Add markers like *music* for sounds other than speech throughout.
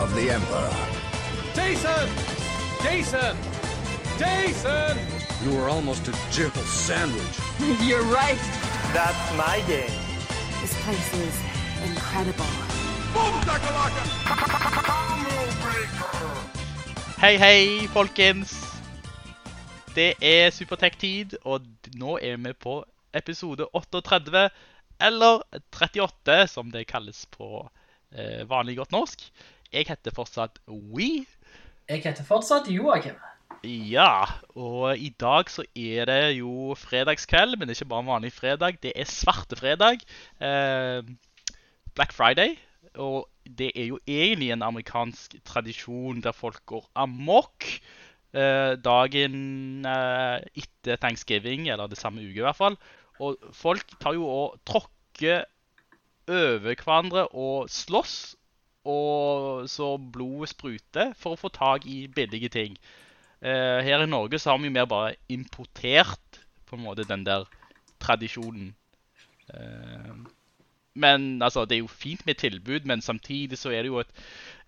of the Emperor. Jason! Jason! Jason! You were almost a jibble sandwich. *laughs* You're right. That's my game. This place is incredible. Hei, hei, folkens. Det er Supertech-tid, og nå er vi på episode 38, eller 38, som det kalles på eh, vanlig godt norsk. Jeg heter fortsatt We. Jeg heter fortsatt Joakim. Ja, og i dag så er det jo fredagskveld, men det er ikke bare en vanlig fredag. Det er svarte fredag. Eh, Black Friday. Og det er jo egentlig en amerikansk tradisjon der folk går amok. Eh, dagen eh, etter thanksgiving, eller det samme uke i hvert fall. Og folk tar jo og tråkker over hverandre og slåss. Og så blodet spruter for å få tak i billige ting. Eh, her i Norge så har vi mer bare importert på en måte den der tradisjonen. Eh, men altså, det er jo fint med tilbud, men samtidig så er det jo et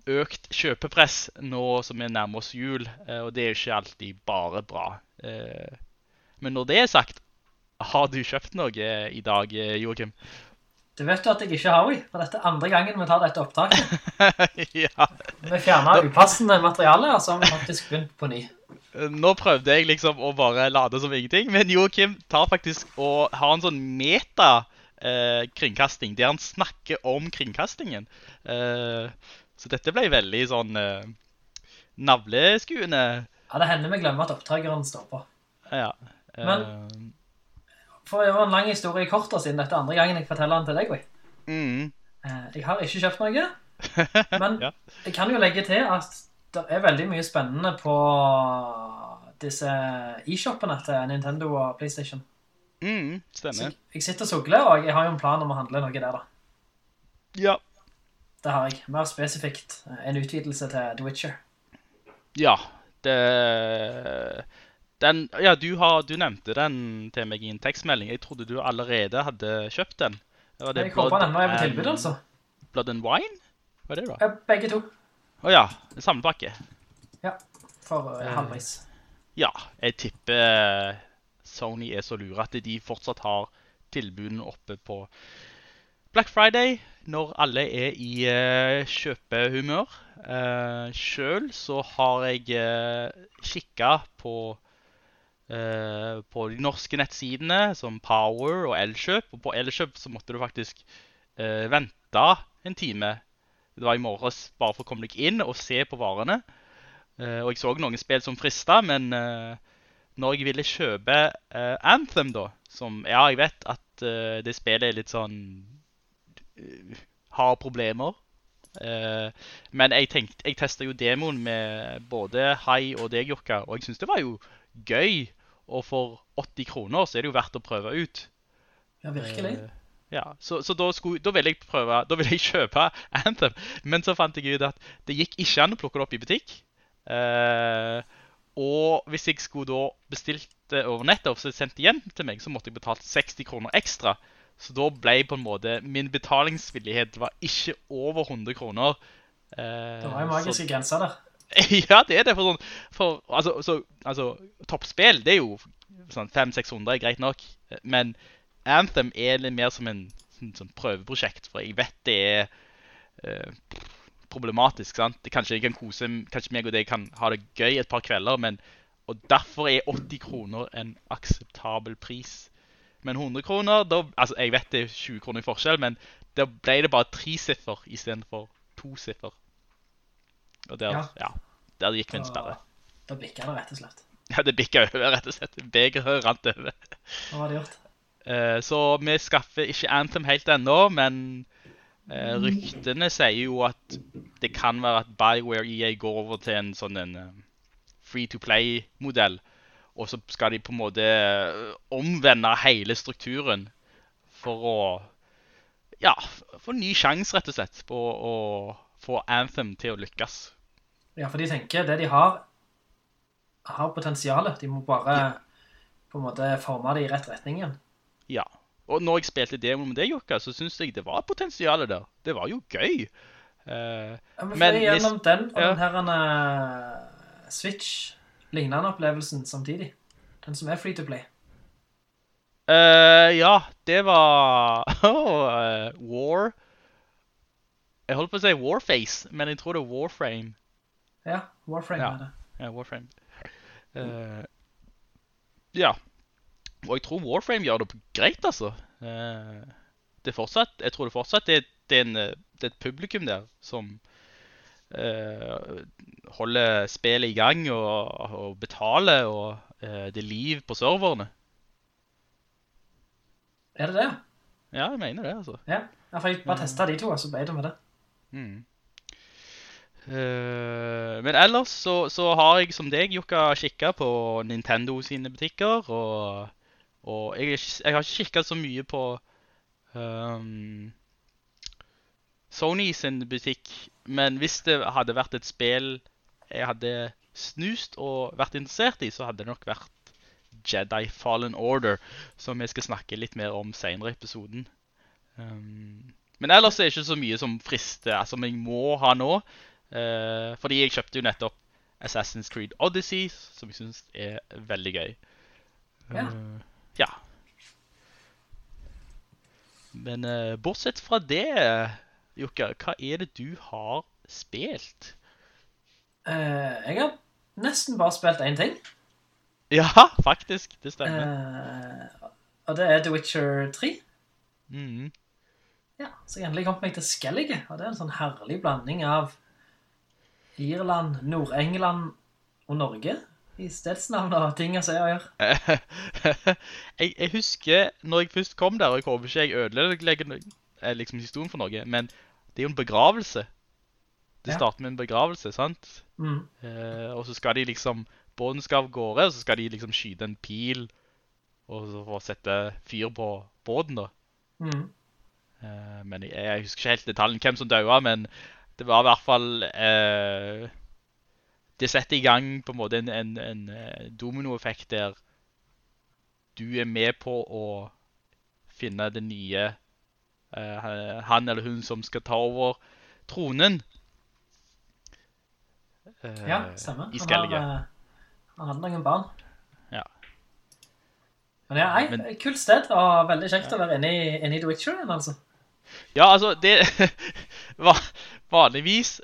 økt kjøpepress nå som vi nærmer oss jul, eh, og det er ikke alltid bare bra. Eh, men når det er sagt, har du kjøpt noe i dag, eh, Joakim? Du vet jo at jeg ikke har vi, for dette er andre gangen vi tar dette opptaket. *laughs* ja. Vi fjerner upassende materiale, og så har vi faktisk begynt på ny. Nå prøvde jeg liksom å bare lade som ingenting, men Joakim tar faktisk og har en sånn meta eh, kringkasting, der han snakker om kringkastingen. Eh, så dette ble veldig sånn eh, navleskuende. Ja, det hender vi glemmer at opptakeren står på. Ja. Men- For å gjøre en lang historie i kortet siden dette er andre gangen jeg forteller den til deg, mm, Eh, Jeg har ikke kjøpt noe, *laughs* men ja. jeg kan jo legge til at det er veldig mye spennende på disse e-shoppene til Nintendo og Playstation. Mm, stemmer. jeg, jeg sitter og sugler, og jeg har jo en plan om å handle noe der da. Ja. Det har jeg. Mer spesifikt eh, en utvidelse til The Witcher. Ja, det den, Ja, du, har, du nevnte den til meg i en tekstmelding. Jeg trodde du allerede hadde kjøpt den. Var det Jeg håper den er på tilbud, altså. Blood and Wine? Hva er det da? Ja, begge to. Å ja, en samlepakke. Ja, for uh, halvveis. Ja, jeg tipper Sony er så lure at de fortsatt har tilbudene oppe på Black Friday, når alle er i uh, kjøpehumør. Uh, Sjøl så har jeg uh, kikka på eh, på de norske nettsidene som Power og Elkjøp. Og på Elkjøp så måtte du faktisk eh, vente en time. Det var i morges bare for å komme deg inn og se på varene. Eh, og jeg så noen spill som frista, men eh, når jeg ville kjøpe eh, Anthem, da som Ja, jeg vet at det spillet er litt sånn Har problemer. Uh, men jeg tenkte, jeg testa jo demoen med både Hai og deg, Jokka, og jeg syns det var jo gøy. Og for 80 kroner så er det jo verdt å prøve ut. Ja, virkelig. Eh, ja, Så, så da, skulle, da ville jeg prøve, da ville jeg *laughs* kjøpe Anthem. Men så fant jeg ut at det gikk ikke an å plukke det opp i butikk. Eh, og hvis jeg skulle da bestilt det over nettet og sendt hjem til meg, så måtte jeg betalt 60 kroner ekstra. Så da ble på en måte min betalingsvillighet var ikke over 100 kroner. Eh, Det var jo så- magiske grenser der. *laughs* ja, det er det. For sånn, for, altså, så, altså, toppspill, det er jo sånn 500-600, er greit nok. Men Anthem er litt mer som en sånn, sånn prøveprosjekt, for jeg vet det er uh, problematisk. sant? Kanskje jeg kan kose, kanskje meg og deg kan ha det gøy et par kvelder, men og derfor er 80 kroner en akseptabel pris. Men 100 kroner, da, altså jeg vet det er 20 kroner i forskjell, men da ble det bare tresiffer istedenfor to siffer. Og der, Ja. ja. der gikk min sperre. Da bikka det rett og slett. Ja, det bikka over, rett og slett. Begeret rant over. Hva var det gjort? Eh, Så vi skaffer ikke Anthem helt ennå, men eh, ryktene sier jo at det kan være at Bioware EA går over til en sånn en eh, free-to-play-modell, og så skal de på en måte omvende hele strukturen for å ja, få en ny sjanse, rett og slett, på å få Anthem til å lykkes. Ja, for de tenker det de har, har potensialet. De må bare på en måte forme det i rett retning igjen. Ja. Og når jeg spilte demo med deg, Jokka, så syns jeg det var potensialet der. Det var jo gøy. Uh, Ja, men, men gjennom den og ja. den her uh, Switch-lignende opplevelsen samtidig. Den som er free to play. Uh, ja, det var *laughs* oh, War Jeg holdt på å si Warface, men jeg tror det er Warframe. Ja, Warframe Ja. er det. Ja, Warframe. Uh, ja. Og jeg tror Warframe gjør det greit, altså. Uh, det er fortsatt, jeg tror det fortsatt det, det, er en, eh, det er et publikum der som uh, holder spillet i gang og, og betaler, og det er liv på serverne. Er det det? Ja, jeg mener det, altså. Ja. ja for jeg bare testa de to, og så ble det med det. Mm. Eh, men ellers så, så har jeg som deg, Jukka, kikket på Nintendo sine butikker, og, og jeg, jeg har ikke kikket så mye på um, Sony sin butikk, men hvis det hadde vært et spill jeg hadde snust og vært interessert i, så hadde det nok vært Jedi Fallen Order, som jeg skal snakke litt mer om senere i episoden. Um, men ellers er det ikke så mye som frister, altså, som jeg må ha nå. eh, fordi jeg kjøpte jo nettopp Assassin's Creed Odyssey, som jeg synes er veldig gøy. Ja. Uh, ja. Men eh, bortsett fra det, Jukka, hva er det du har spilt? Uh, jeg har nesten bare spilt én ting. Ja, faktisk, det stemmer. Uh, og det er The Witcher 3. Mhm. Ja, så jeg endelig kom meg til Skellige, og det er en sånn herlig blanding av Irland, Nord-England og Norge i stedsnavn og ting jeg ser og gjør. *laughs* jeg, jeg husker når jeg først kom der, og jeg håper ikke jeg ødelegger liksom historien for noe, men det er jo en begravelse. Det Ja. starter med en begravelse, sant? Mm. Eh, og så skal de liksom, båten skal av gårde, og så skal de liksom skyte en pil, og så få sette fyr på båten da. Mm. Eh, men jeg, jeg husker ikke helt detaljen hvem som døde, men det var i hvert fall eh, Det setter i gang på en måte en, en, en eh, dominoeffekt der du er med på å finne det nye eh, Han eller hun som skal ta over tronen. Eh, Ja, stemmer. Han har, eh, han hadde noen barn. Ja. Men ja, nei, kult sted, og veldig kjekt å være inne i, inne i The Witcher altså. Ja, altså, det *laughs* Vanligvis,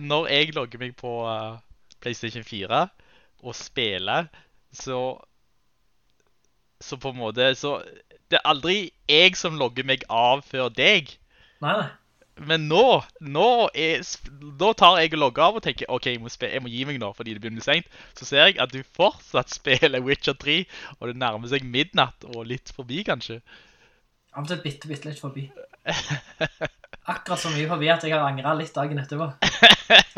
når jeg logger meg på eh, PlayStation 4 og spiller, så Så på en måte Så det er aldri jeg som logger meg av før deg. Nei, nei. Men nå nå, er, nå tar jeg og logger av og tenker OK, jeg må, jeg må gi meg nå fordi det begynner seint. Så ser jeg at du fortsatt *laughs* spiller Witcher 3, og det nærmer seg midnatt og litt forbi, kanskje. Av ble bitte, bitte litt forbi. Akkurat så mye forbi at jeg har angret litt dagen etterpå.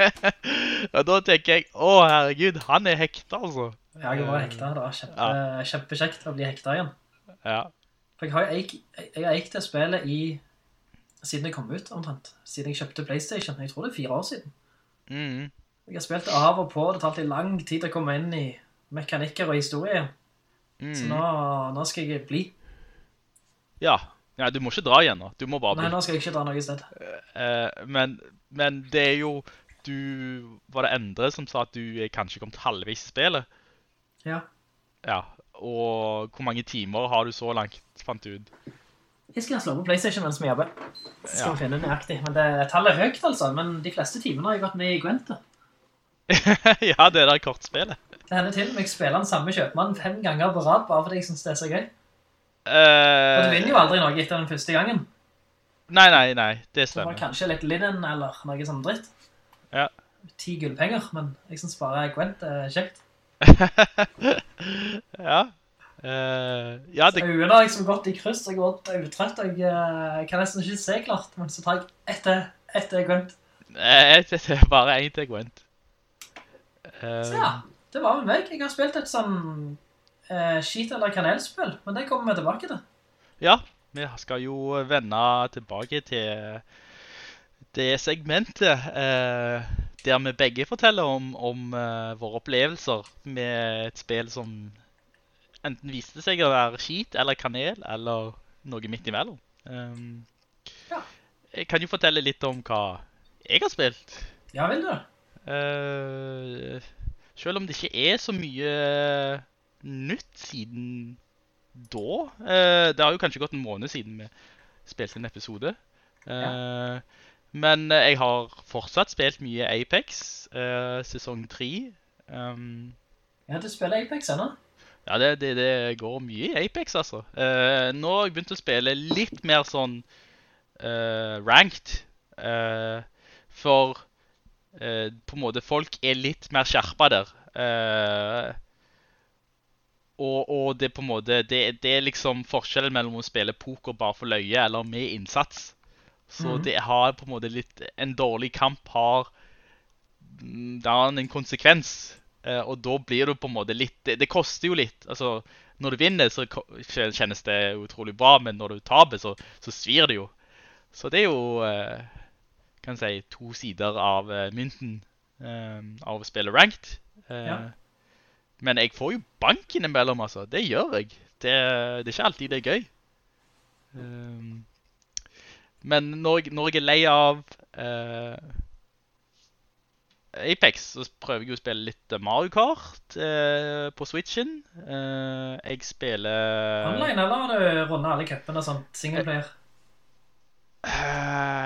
*laughs* og da tenker jeg å, herregud, han er hekta, altså. Ja, jeg var hekta. Det var kjempe, kjempekjekt å bli hekta igjen. Ja. For jeg har jeg, jeg har eikt det spillet i siden det kom ut, omtrent. Siden jeg kjøpte PlayStation. Jeg tror det er fire år siden. Mm. Jeg har spilt av og på. Det tar alltid lang tid å komme inn i mekanikker og historie Mm. Så nå, nå skal jeg bli. Ja. ja, du må ikke dra igjen nå. Du må bare Nei, nå skal jeg ikke dra noe sted. Eh, men, men det er jo Du Var det Endre som sa at du er kanskje kommet halvveis i spillet? Ja. Ja. Og hvor mange timer har du så langt, fant du ut? Jeg skal slå på PlayStation mens vi jobber. Så skal Ja. vi finne nøyaktig. Men det, tallet er høyt, altså. Men de fleste timene har jeg gått med i Gwent. da. *laughs* ja, det er det kortspillet. Det hender til meg jeg spiller den samme kjøpmann fem ganger på rad, bare fordi jeg synes det er så gøy. Eh, Og du vinner jo aldri noe etter den første gangen. Nei, nei, nei. Det Det var kanskje litt linen eller noe sånn dritt. Ja. Ti gullpenger, men jeg synes bare Gwent er kjekt. *laughs* ja. Uh, ja, det Så Øynene har liksom gått i kryss, jeg går utrett, og jeg eh, kan nesten ikke se klart, men så tar jeg etter, etter Gwent. Nei, Det *laughs* det er bare en til Gwent. Uh... Så ja, det var vel meg. Jeg har spilt et sånn eh, skit- eller kanelspill, men det kommer vi tilbake til. Ja, vi skal jo vende tilbake til det segmentet eh, der vi begge forteller om, om eh, våre opplevelser med et spill som enten viste seg å være skit eller kanel, eller noe midt imellom. Um, Ja. Jeg kan jo fortelle litt om hva jeg har spilt. Ja, vil du? Uh, selv om det ikke er så mye nytt siden da. Eh, det har jo kanskje gått en måned siden vi spilte en episode. Ja. Men eh, jeg har fortsatt spilt mye Apex, eh, sesong 3. Um, Ja, du spiller Apex ennå? ja, det, det, det går mye i Apex, altså. Uh, nå har jeg begynt å spille litt mer sånn uh, ranked. Uh, for eh, på en måte folk er litt mer skjerpa der. Og, og det på en måte det, det er liksom forskjellen mellom å spille poker bare for løye eller med innsats. Så mm. det har på en måte litt En dårlig kamp har da har en konsekvens. Eh, og da blir det på en måte litt Det, det koster jo litt. Altså, når du vinner, så kjennes det utrolig bra, men når du taper, så, så svir det jo. Så det er jo eh, kan jeg si, to sider av eh, mynten eh, av å spille ranked. Eh, Ja. Men jeg får jo bank innimellom, altså. Det gjør jeg. Det, det er ikke alltid det er gøy. Um, men når jeg, når jeg er lei av uh, Apex, så prøver jeg å spille litt Mario Kart uh, på Switchen. Uh, jeg spiller Online, eller har du rundet alle cupene sånn singleplayer?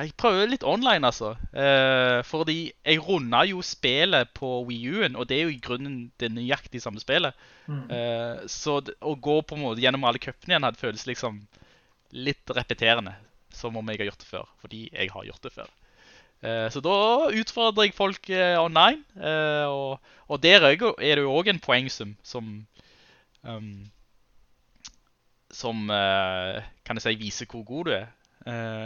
Jeg prøver litt online, altså. Eh, fordi jeg runda jo spillet på Wii U-en, og det er jo i grunnen det nøyaktig samme spillet. Mm. Eh, så å gå på en måte gjennom alle cupene igjen hadde føles liksom litt repeterende. Som om jeg har gjort det før, fordi jeg har gjort det før. Eh, så da utfordrer jeg folk eh, online, eh, og, og der er det jo òg en poengsum som um, Som eh, kan jeg si viser hvor god du er.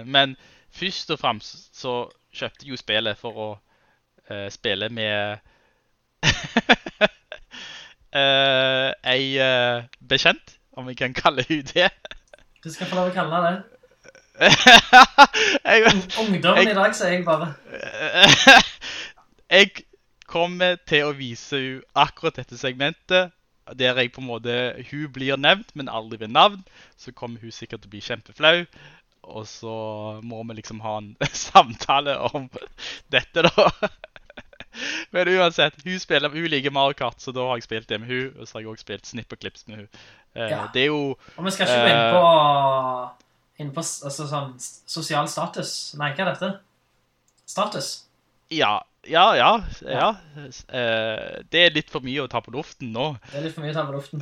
Men først og fremst så kjøpte jeg jo spillet for å uh, spille med uh, *laughs* ei uh, bekjent, om jeg kan kalle hun det. Du skal få lov å kalle *laughs* det. jeg, Ungdommen Jeg- i dag, sier jeg bare. *laughs* jeg kommer til å vise henne akkurat dette segmentet, der jeg på en måte, hun blir nevnt, men aldri ved navn. Så kommer hun sikkert til å bli kjempeflau, og så må vi liksom ha en *laughs* samtale om dette da. *laughs* Men uansett, hun, spiller, hun liker Mario Kart, så da har jeg spilt det med hun, og så har jeg også spilt Snipperclips med hun. Eh, Ja. Det er jo... Og vi skal ikke gå inn Eh. på, inn på altså, sånn sosial status. Nei, hva er dette? Status. Ja, ja, ja, ja. Eh, det er litt for mye å ta på luften nå. Det er litt for mye å ta på luften.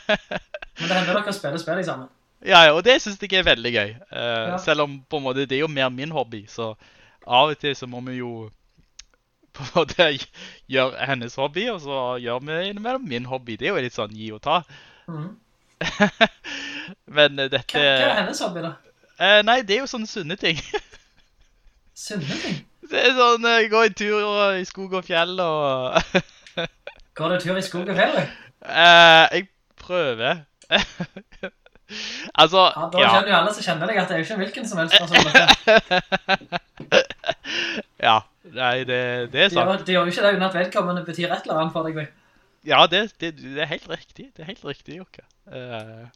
*laughs* Men det hender dere spiller spill sammen. Ja, ja, og det synes jeg er veldig gøy. Uh. Selv om på en måte det er jo mer min hobby, så av og til så må vi jo på en måte *laughs* gjøre hennes hobby, og så gjør vi innimellom min hobby. Det er jo litt sånn gi og ta. Mm. *laughs* Men eh, dette... Hva, hva er hennes hobby, da? Uh, nei, det er jo sånne sunne ting. *laughs* Sunne ting. Det er sånn, uh, gå en tur i skog og fjell, og... Går du tur i skog og fjell? du? Eh, jeg prøver. Altså, Ja, da ja. kjenner jo alle som kjenner deg at det er jo ikke hvilken som helst person. *laughs* Ja, nei, det, det er sant. de gjør jo ikke det uten at vedkommende betyr et eller annet for deg. vi. Ja, det, det, det er helt riktig. Det er helt riktig, Jokke. Uh,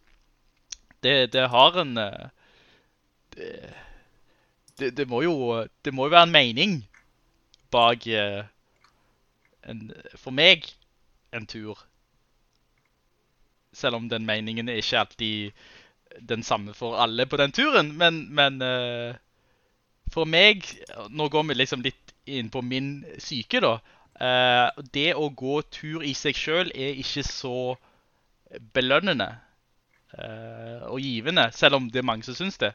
det, det har en Uh, det, det, det må jo Det må jo være en mening bak Uh, en, For meg en tur. Selv om den meningen er ikke alltid den samme for alle på den turen. Men, men uh, for meg Nå går vi liksom litt inn på min syke, da. Uh, det å gå tur i seg sjøl er ikke så belønnende uh, og givende, selv om det er mange som syns det.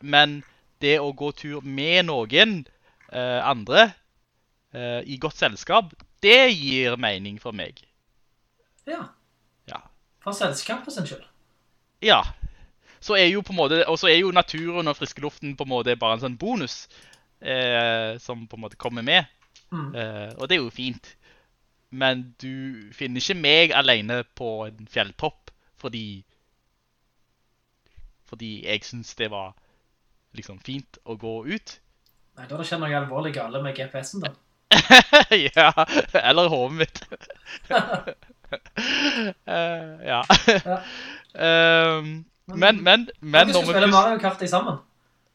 Men det å gå tur med noen andre i godt selskap, det gir mening for meg. Ja. For selskapet sin skyld. Ja. Så er jo på en måte, Og så er jo naturen og friske luften på en måte bare en sånn bonus. eh, som på en måte kommer med. Mm. Eh, og det er jo fint. Men du finner ikke meg alene på en fjelltopp fordi Fordi jeg syns det var liksom fint å gå ut. Nei, da har det skjedd noe alvorlig gale med GPS-en da. *laughs* ja, eller hodet mitt. *laughs* *laughs* Eh, ja. Ja. *laughs* Ehm, men, men, men Dere du skal spille Mario Kart i sammen.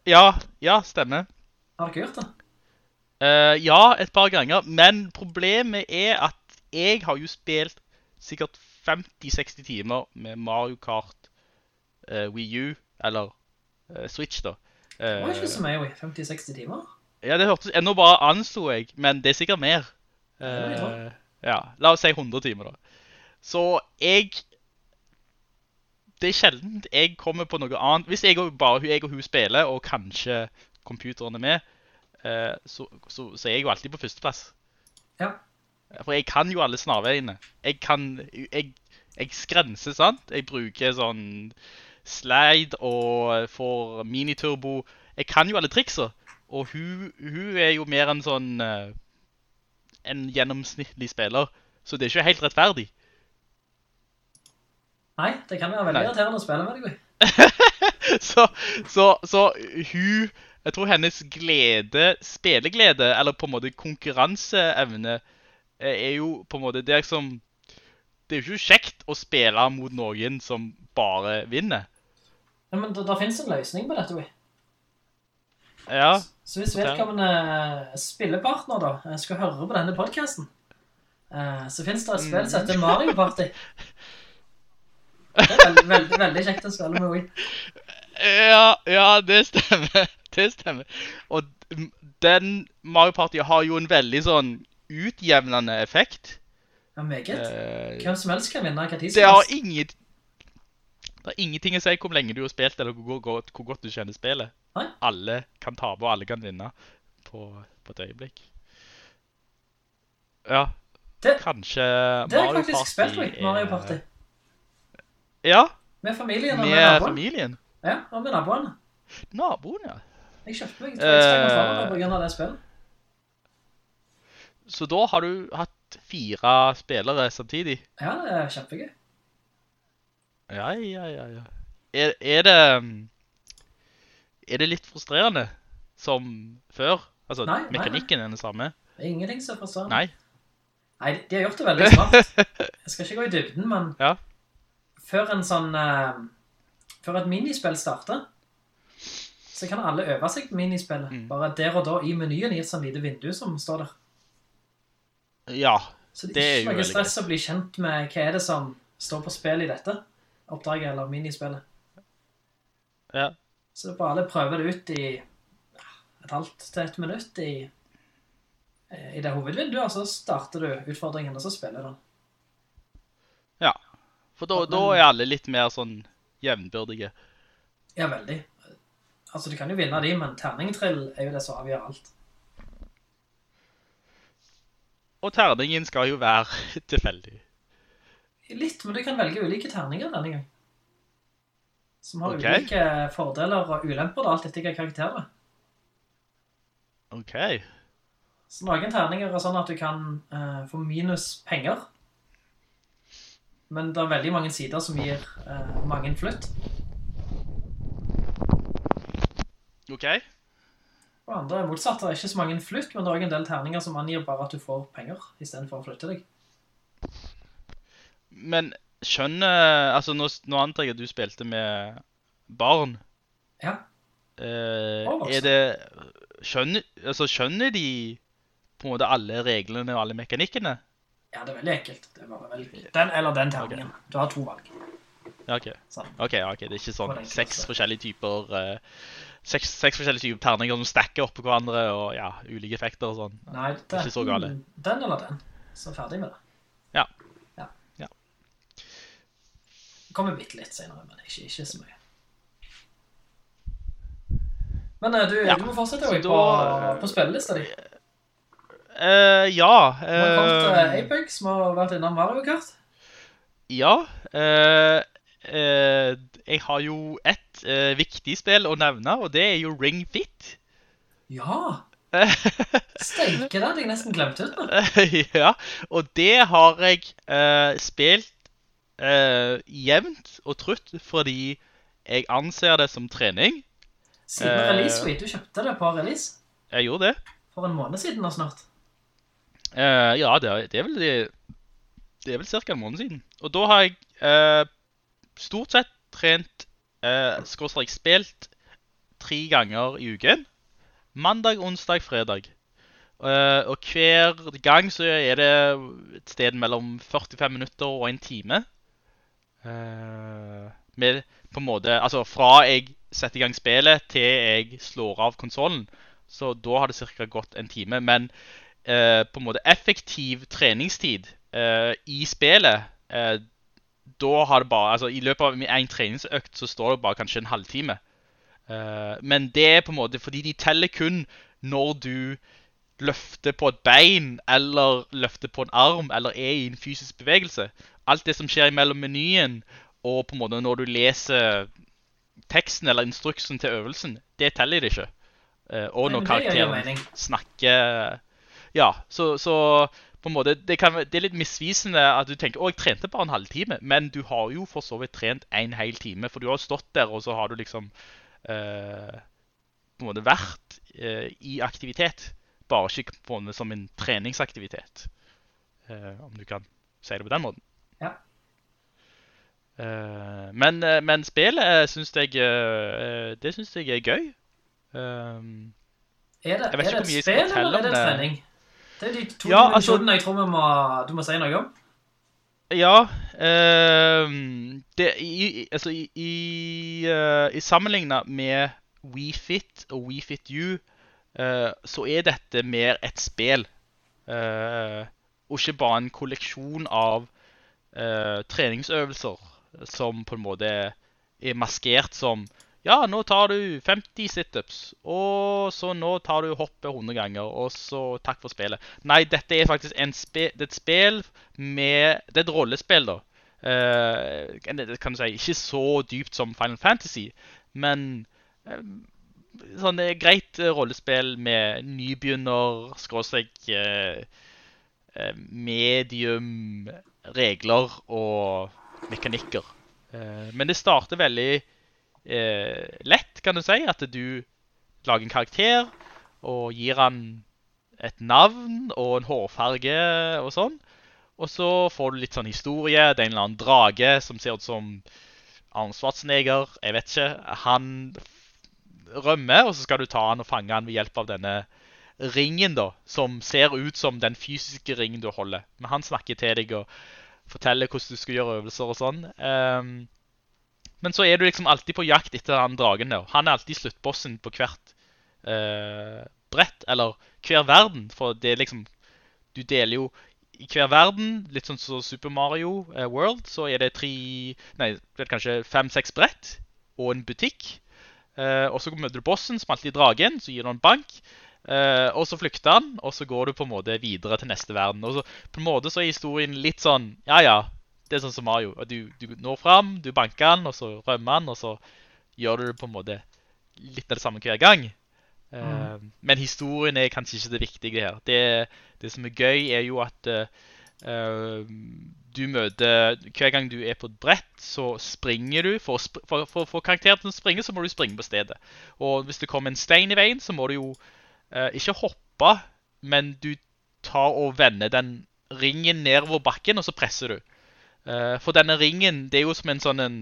Ja, ja, stemmer. Har dere gjort det? Uh, ja, et par ganger. Men problemet er at jeg har jo spilt sikkert 50-60 timer med Mario Kart eh, Wii U, eller Switch, da. Det var ikke så mye, i 50-60 timer. ja, det hørtes enda bare anså jeg, men det er sikkert mer. Eh, ja, la oss si 100 timer, da. Så jeg Det er sjelden jeg kommer på noe annet. Hvis jeg og, bare jeg og hun spiller, og kanskje computeren er med, eh, så, så, så er jeg jo alltid på førsteplass. Ja. For jeg kan jo alle snarveiene. Jeg kan Jeg, jeg skrenser, sant? Jeg bruker sånn slide og får miniturbo. Jeg kan jo alle trikser. Og hun, hun er jo mer en sånn eh, En gjennomsnittlig spiller. Så det er ikke helt rettferdig. Nei, det kan være veldig Nei. irriterende å spille med deg. *laughs* så, så, så hun Jeg tror hennes glede, spilleglede, eller på en måte konkurranseevne, eh, er jo på en måte det som Det er jo ikke kjekt å spille mot noen som bare vinner. Ja, men det finnes en løsning på dette, vi. Ja. Så hvis vedkommende spillepartner da eh, skal høre på denne podcasten, eh, så finnes det et spill som heter Mario Party. *laughs* Det er veldig, veldig, veldig kjekt å skåle med Wii. Ja, ja, det stemmer. *laughs* Det stemmer. Og den Mario Party har jo en veldig sånn utjevnende effekt. Ja, meget. Eh, Hvem som helst kan vinne hva tid Det som har helst. Det har ingenting å si hvor lenge du har spilt, eller hvor, godt- hvor godt du kjenner spillet. Nei. Alle kan tape, og alle kan vinne på, på et øyeblikk. Ja, Det, kanskje det er jeg faktisk spilt. Mario er- Party. Ja, Med familien og med med naboen. familien. Ja, og med naboene. Naboen, ja. Jeg kjøpte meg Eh. kontroller på grunn av det spillet. Så da har du hatt fire spillere samtidig. Ja, det er kjempegøy. Ja, ja, ja, ja. Er, er det um, Er det litt frustrerende som før? Altså, Nei, nei, nei. mekanikken er den samme? Det er ingenting som er frustrerende. Nei? Nei, de har gjort det veldig smart. *laughs* Jeg skal ikke gå i dybden, men Ja. Før en sånn eh, Før et minispill starter, så kan alle øve seg på minispillet. Mm. Bare der og da i menyen i et sånn lite vindu som står der. Ja. Så det Det er er ikke noe stress å bli kjent med hva er det som står på spill i dette oppdraget eller minispillet. ja. Så det er bare alle prøver det ut i et halvt til et minutt i, i det hovedvinduet, og så starter du utfordringen, og så spiller du den. For da, da er alle litt mer sånn jevnbyrdige. Ja, veldig. Altså, du kan jo vinne de, men terningtrill er jo det som avgjør alt. Og terningen skal jo være *laughs* tilfeldig. Litt, men du kan velge ulike terninger denne gang. Som har okay. ulike fordeler og ulemper, da, alt etter hva karakter det. OK. Så noen terninger er sånn at du kan uh, få minus penger. Men det er veldig mange sider som gir eh, mange flytt. OK. Og andre er motsatt. Det er ikke så mange flytt, men det er også en del terninger som angir bare at du får penger, i stedet for å flytte deg. Men skjønner Altså, nå, nå antar jeg at du spilte med barn. Ja, Eh, er det skjønner, altså, skjønner de på en måte alle reglene og alle mekanikkene? Ja det er veldig enkelt. Det er bare velg den eller den terningen. Du har to valg. Ja, OK. Sånn. Ok, ok, Det er ikke sånn den seks forskjellige typer uh, seks, seks forskjellige typer terninger som stacker oppå hverandre, og ja, ulike effekter og sånn. Nei, det Ikke så gale. Den eller den. Så ferdig med det. Ja. Ja. Ja. Det kommer bitte litt senere, men ikke, ikke så mye. Men eh, du, Ja. du må fortsette jo på, da- på spillelista di. Eh, ja Vi har kommet til eh, Apex, vi har vært innom Mario Kart. Ja. Uh, uh, jeg har jo ett eh, viktig spill å nevne, og det er jo Ring Fit. Ja, *laughs* Steike, det hadde jeg nesten glemt ut nå. *laughs* ja, og det har jeg eh, spilt eh, jevnt og trutt fordi jeg anser det som trening. Siden Eh, release du kjøpte det på release Jeg gjorde det. for en måned siden nå snart. Eh, ja, det er, det er vel det, det er vel cirka en måned siden. Og da har jeg uh, stort sett trent, uh, skråstrek spilt, tre ganger i uken. Mandag, onsdag, fredag. Uh, og hver gang så er det et sted mellom 45 minutter og en time. Med på en måte, altså fra jeg setter i gang spillet til jeg slår av konsollen. Så da har det cirka gått en time. Men på en måte effektiv treningstid eh, i spillet eh, Da har det bare Altså i løpet av en treningsøkt så står det bare kanskje en halvtime. Eh, men det er på en måte fordi de teller kun når du løfter på et bein eller løfter på en arm eller er i en fysisk bevegelse. Alt det som skjer mellom menyen og på en måte når du leser teksten eller instruksen til øvelsen, det teller det ikke. Eh, og når karakteren snakker Ja, så, så på en måte det, kan, det er litt misvisende at du tenker å, jeg trente bare en halvtime. Men du har jo for så vidt trent en hel time, for du har stått der, og så har du liksom eh, på en måte vært eh, i aktivitet. Bare ikke på en måte som en treningsaktivitet. Eh, om du kan si det på den måten. Ja. Eh, men, eh, men spillet syns jeg eh, Det syns jeg er gøy. Er det, er det et spill, eller er det en trening? Det er de to Ja, altså- jeg tror må, du må si noe om. Ja ehm, det, i, Altså, i, i, uh, i sammenlignet med WeFit og WeFit U, eh, så er dette mer et spill. eh, og ikke bare en kolleksjon av eh, treningsøvelser som på en måte er maskert som Ja, nå tar du 50 situps, og så nå tar du hoppet 100 ganger, og så takk for spillet. Nei, dette er faktisk spe, det er et spill med Det er et rollespill, da. Eh, kan du si, ikke så dypt som Final Fantasy, men eh, sånn det er greit eh, rollespill med nybegynner, skråstrek eh, eh, medium regler og mekanikker. Eh, men det starter veldig eh, lett, kan du si. At du lager en karakter og gir han et navn og en hårfarge og sånn. Og så får du litt sånn historie. Det er en eller annen drage som ser ut som Arne Schwarzenegger. Jeg vet ikke. Han rømmer, og så skal du ta han og fange han ved hjelp av denne ringen, da. Som ser ut som den fysiske ringen du holder. Men han snakker til deg og forteller hvordan du skal gjøre øvelser og sånn. Ehm, men så er du liksom alltid på jakt etter den dragen der. Han er alltid sluttbossen på hvert eh, brett, eller hver verden. For det er liksom Du deler jo i hver verden, litt sånn som Super Mario eh, World, så er det tre Nei, er kanskje fem-seks brett og en butikk. Eh, og så møter du bossen, som alltid er dragen, så gir du en bank. Eh, og så flykter han, og så går du på en måte videre til neste verden. Og så på en måte så er historien litt sånn Ja, ja, det er sånn som Mario. Du, du når fram, du banker han, og så rømmer han, og så gjør du det på en måte litt av det samme hver gang. Eh, Men historien er kanskje ikke det viktige her. Det, det som er gøy, er jo at eh, du møter Hver gang du er på et brett, så springer du. For å for- for få karakteren til å springe, så må du springe på stedet. Og hvis det kommer en stein i veien, så må du jo uh, ikke hoppe, men du tar og vender den ringen nedover bakken, og så presser du. Eh, for denne ringen, det er jo som en sånn en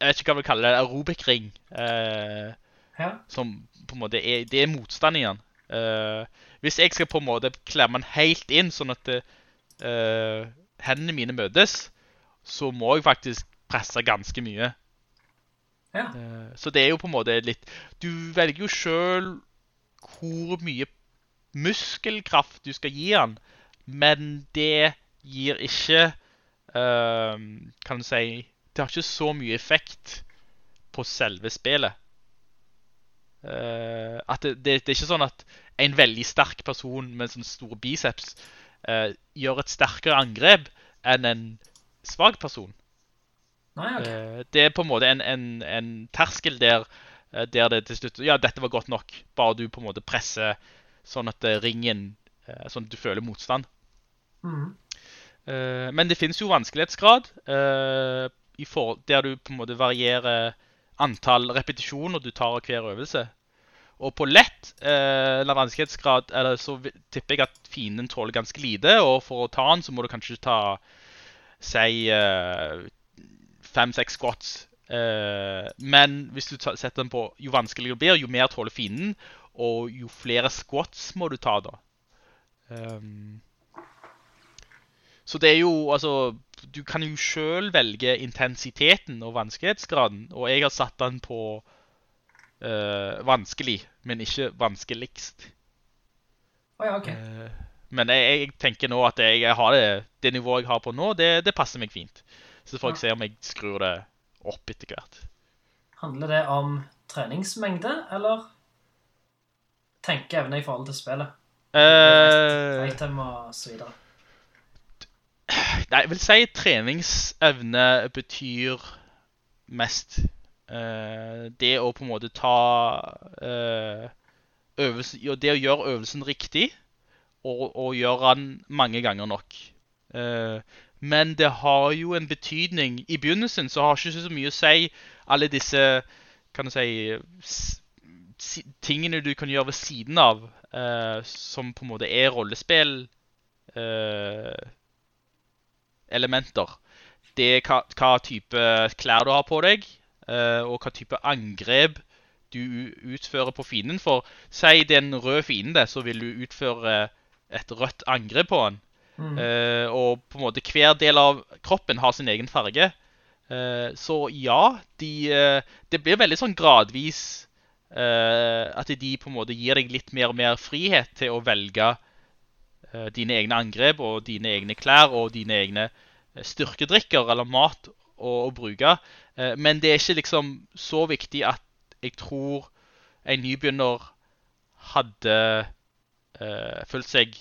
Jeg vet ikke hva vi kaller det, aerobic-ring. Uh, Ja. som på en måte er, det er motstand i den. Uh, hvis jeg skal på en måte klemme den helt inn, sånn at hendene mine møtes, så må jeg faktisk presse ganske mye. Ja. Så det er jo på en måte litt Du velger jo sjøl hvor mye muskelkraft du skal gi den, men det gir ikke Kan du si Det har ikke så mye effekt på selve spillet. Eh, at det, det, det er ikke sånn at en veldig sterk person med sånne store biceps eh, gjør et sterkere angrep enn en svak person. Nei, okay. Eh, det er på en måte en, en, en terskel der der det til slutt Ja, dette var godt nok. Bare du på en måte presser sånn at ringen Sånn at du føler motstand. Mhm. Eh, men det finnes jo vanskelighetsgrad eh, der du på en måte varierer antall repetisjoner du tar av hver øvelse. Og på lett eh, eller vanskelighetsgrad eller så tipper jeg at fienden tåler ganske lite. Og for å ta den, så må du kanskje ta si fem-seks squats. Men hvis du setter den på jo vanskeligere det blir, jo mer tåler fienden. Og jo flere squats må du ta, da. Ehm, så det er jo Altså, du kan jo sjøl velge intensiteten og vanskelighetsgraden. Og jeg har satt den på uh, vanskelig, men ikke vanskeligst. Oh, ja, ok. Uh, men jeg, jeg tenker nå at jeg, jeg har det, det nivået jeg har på nå, det, det passer meg fint. Så får jeg se om jeg skrur det opp etter hvert. Handler det om treningsmengde, eller tenkeevne i forhold til spillet? Eh, Item og så videre. Nei, jeg vil si treningsevne betyr mest. Eh, det å på en måte ta eh, øvelsen, Det å gjøre øvelsen riktig og, og gjøre den mange ganger nok. Eh, men det har jo en betydning I begynnelsen så har ikke så mye å si alle disse kan du si tingene du kan gjøre ved siden av, eh, som på en måte er rollespill. Eh, elementer. Det er hva, hva type klær du har på deg, eh, og hva type angrep du utfører på fienden. For si det er en rød fiende, så vil du utføre et rødt angrep på han. Eh, og på en måte hver del av kroppen har sin egen farge. Eh, så ja, de, det blir veldig sånn gradvis at de på en måte gir deg litt mer og mer frihet til å velge dine egne angrep og dine egne klær og dine egne eh, styrkedrikker eller mat å, å bruke. Eh, men det er ikke liksom så viktig at jeg tror en nybegynner hadde eh, følt seg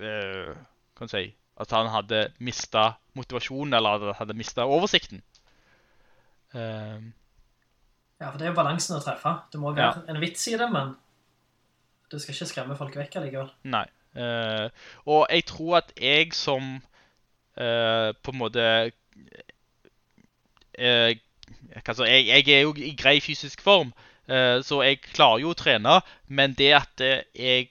eh, kan si, At han hadde mista motivasjonen eller hadde mista oversikten. Eh, Ja, for det er jo balansen å treffe. Det må være en vits i det, men du skal ikke skremme folk vekk allikevel. Nei. Eh, og jeg tror at jeg som eh, på en måte altså, jeg, jeg er jo i grei fysisk form, så jeg klarer jo å trene. Men det at jeg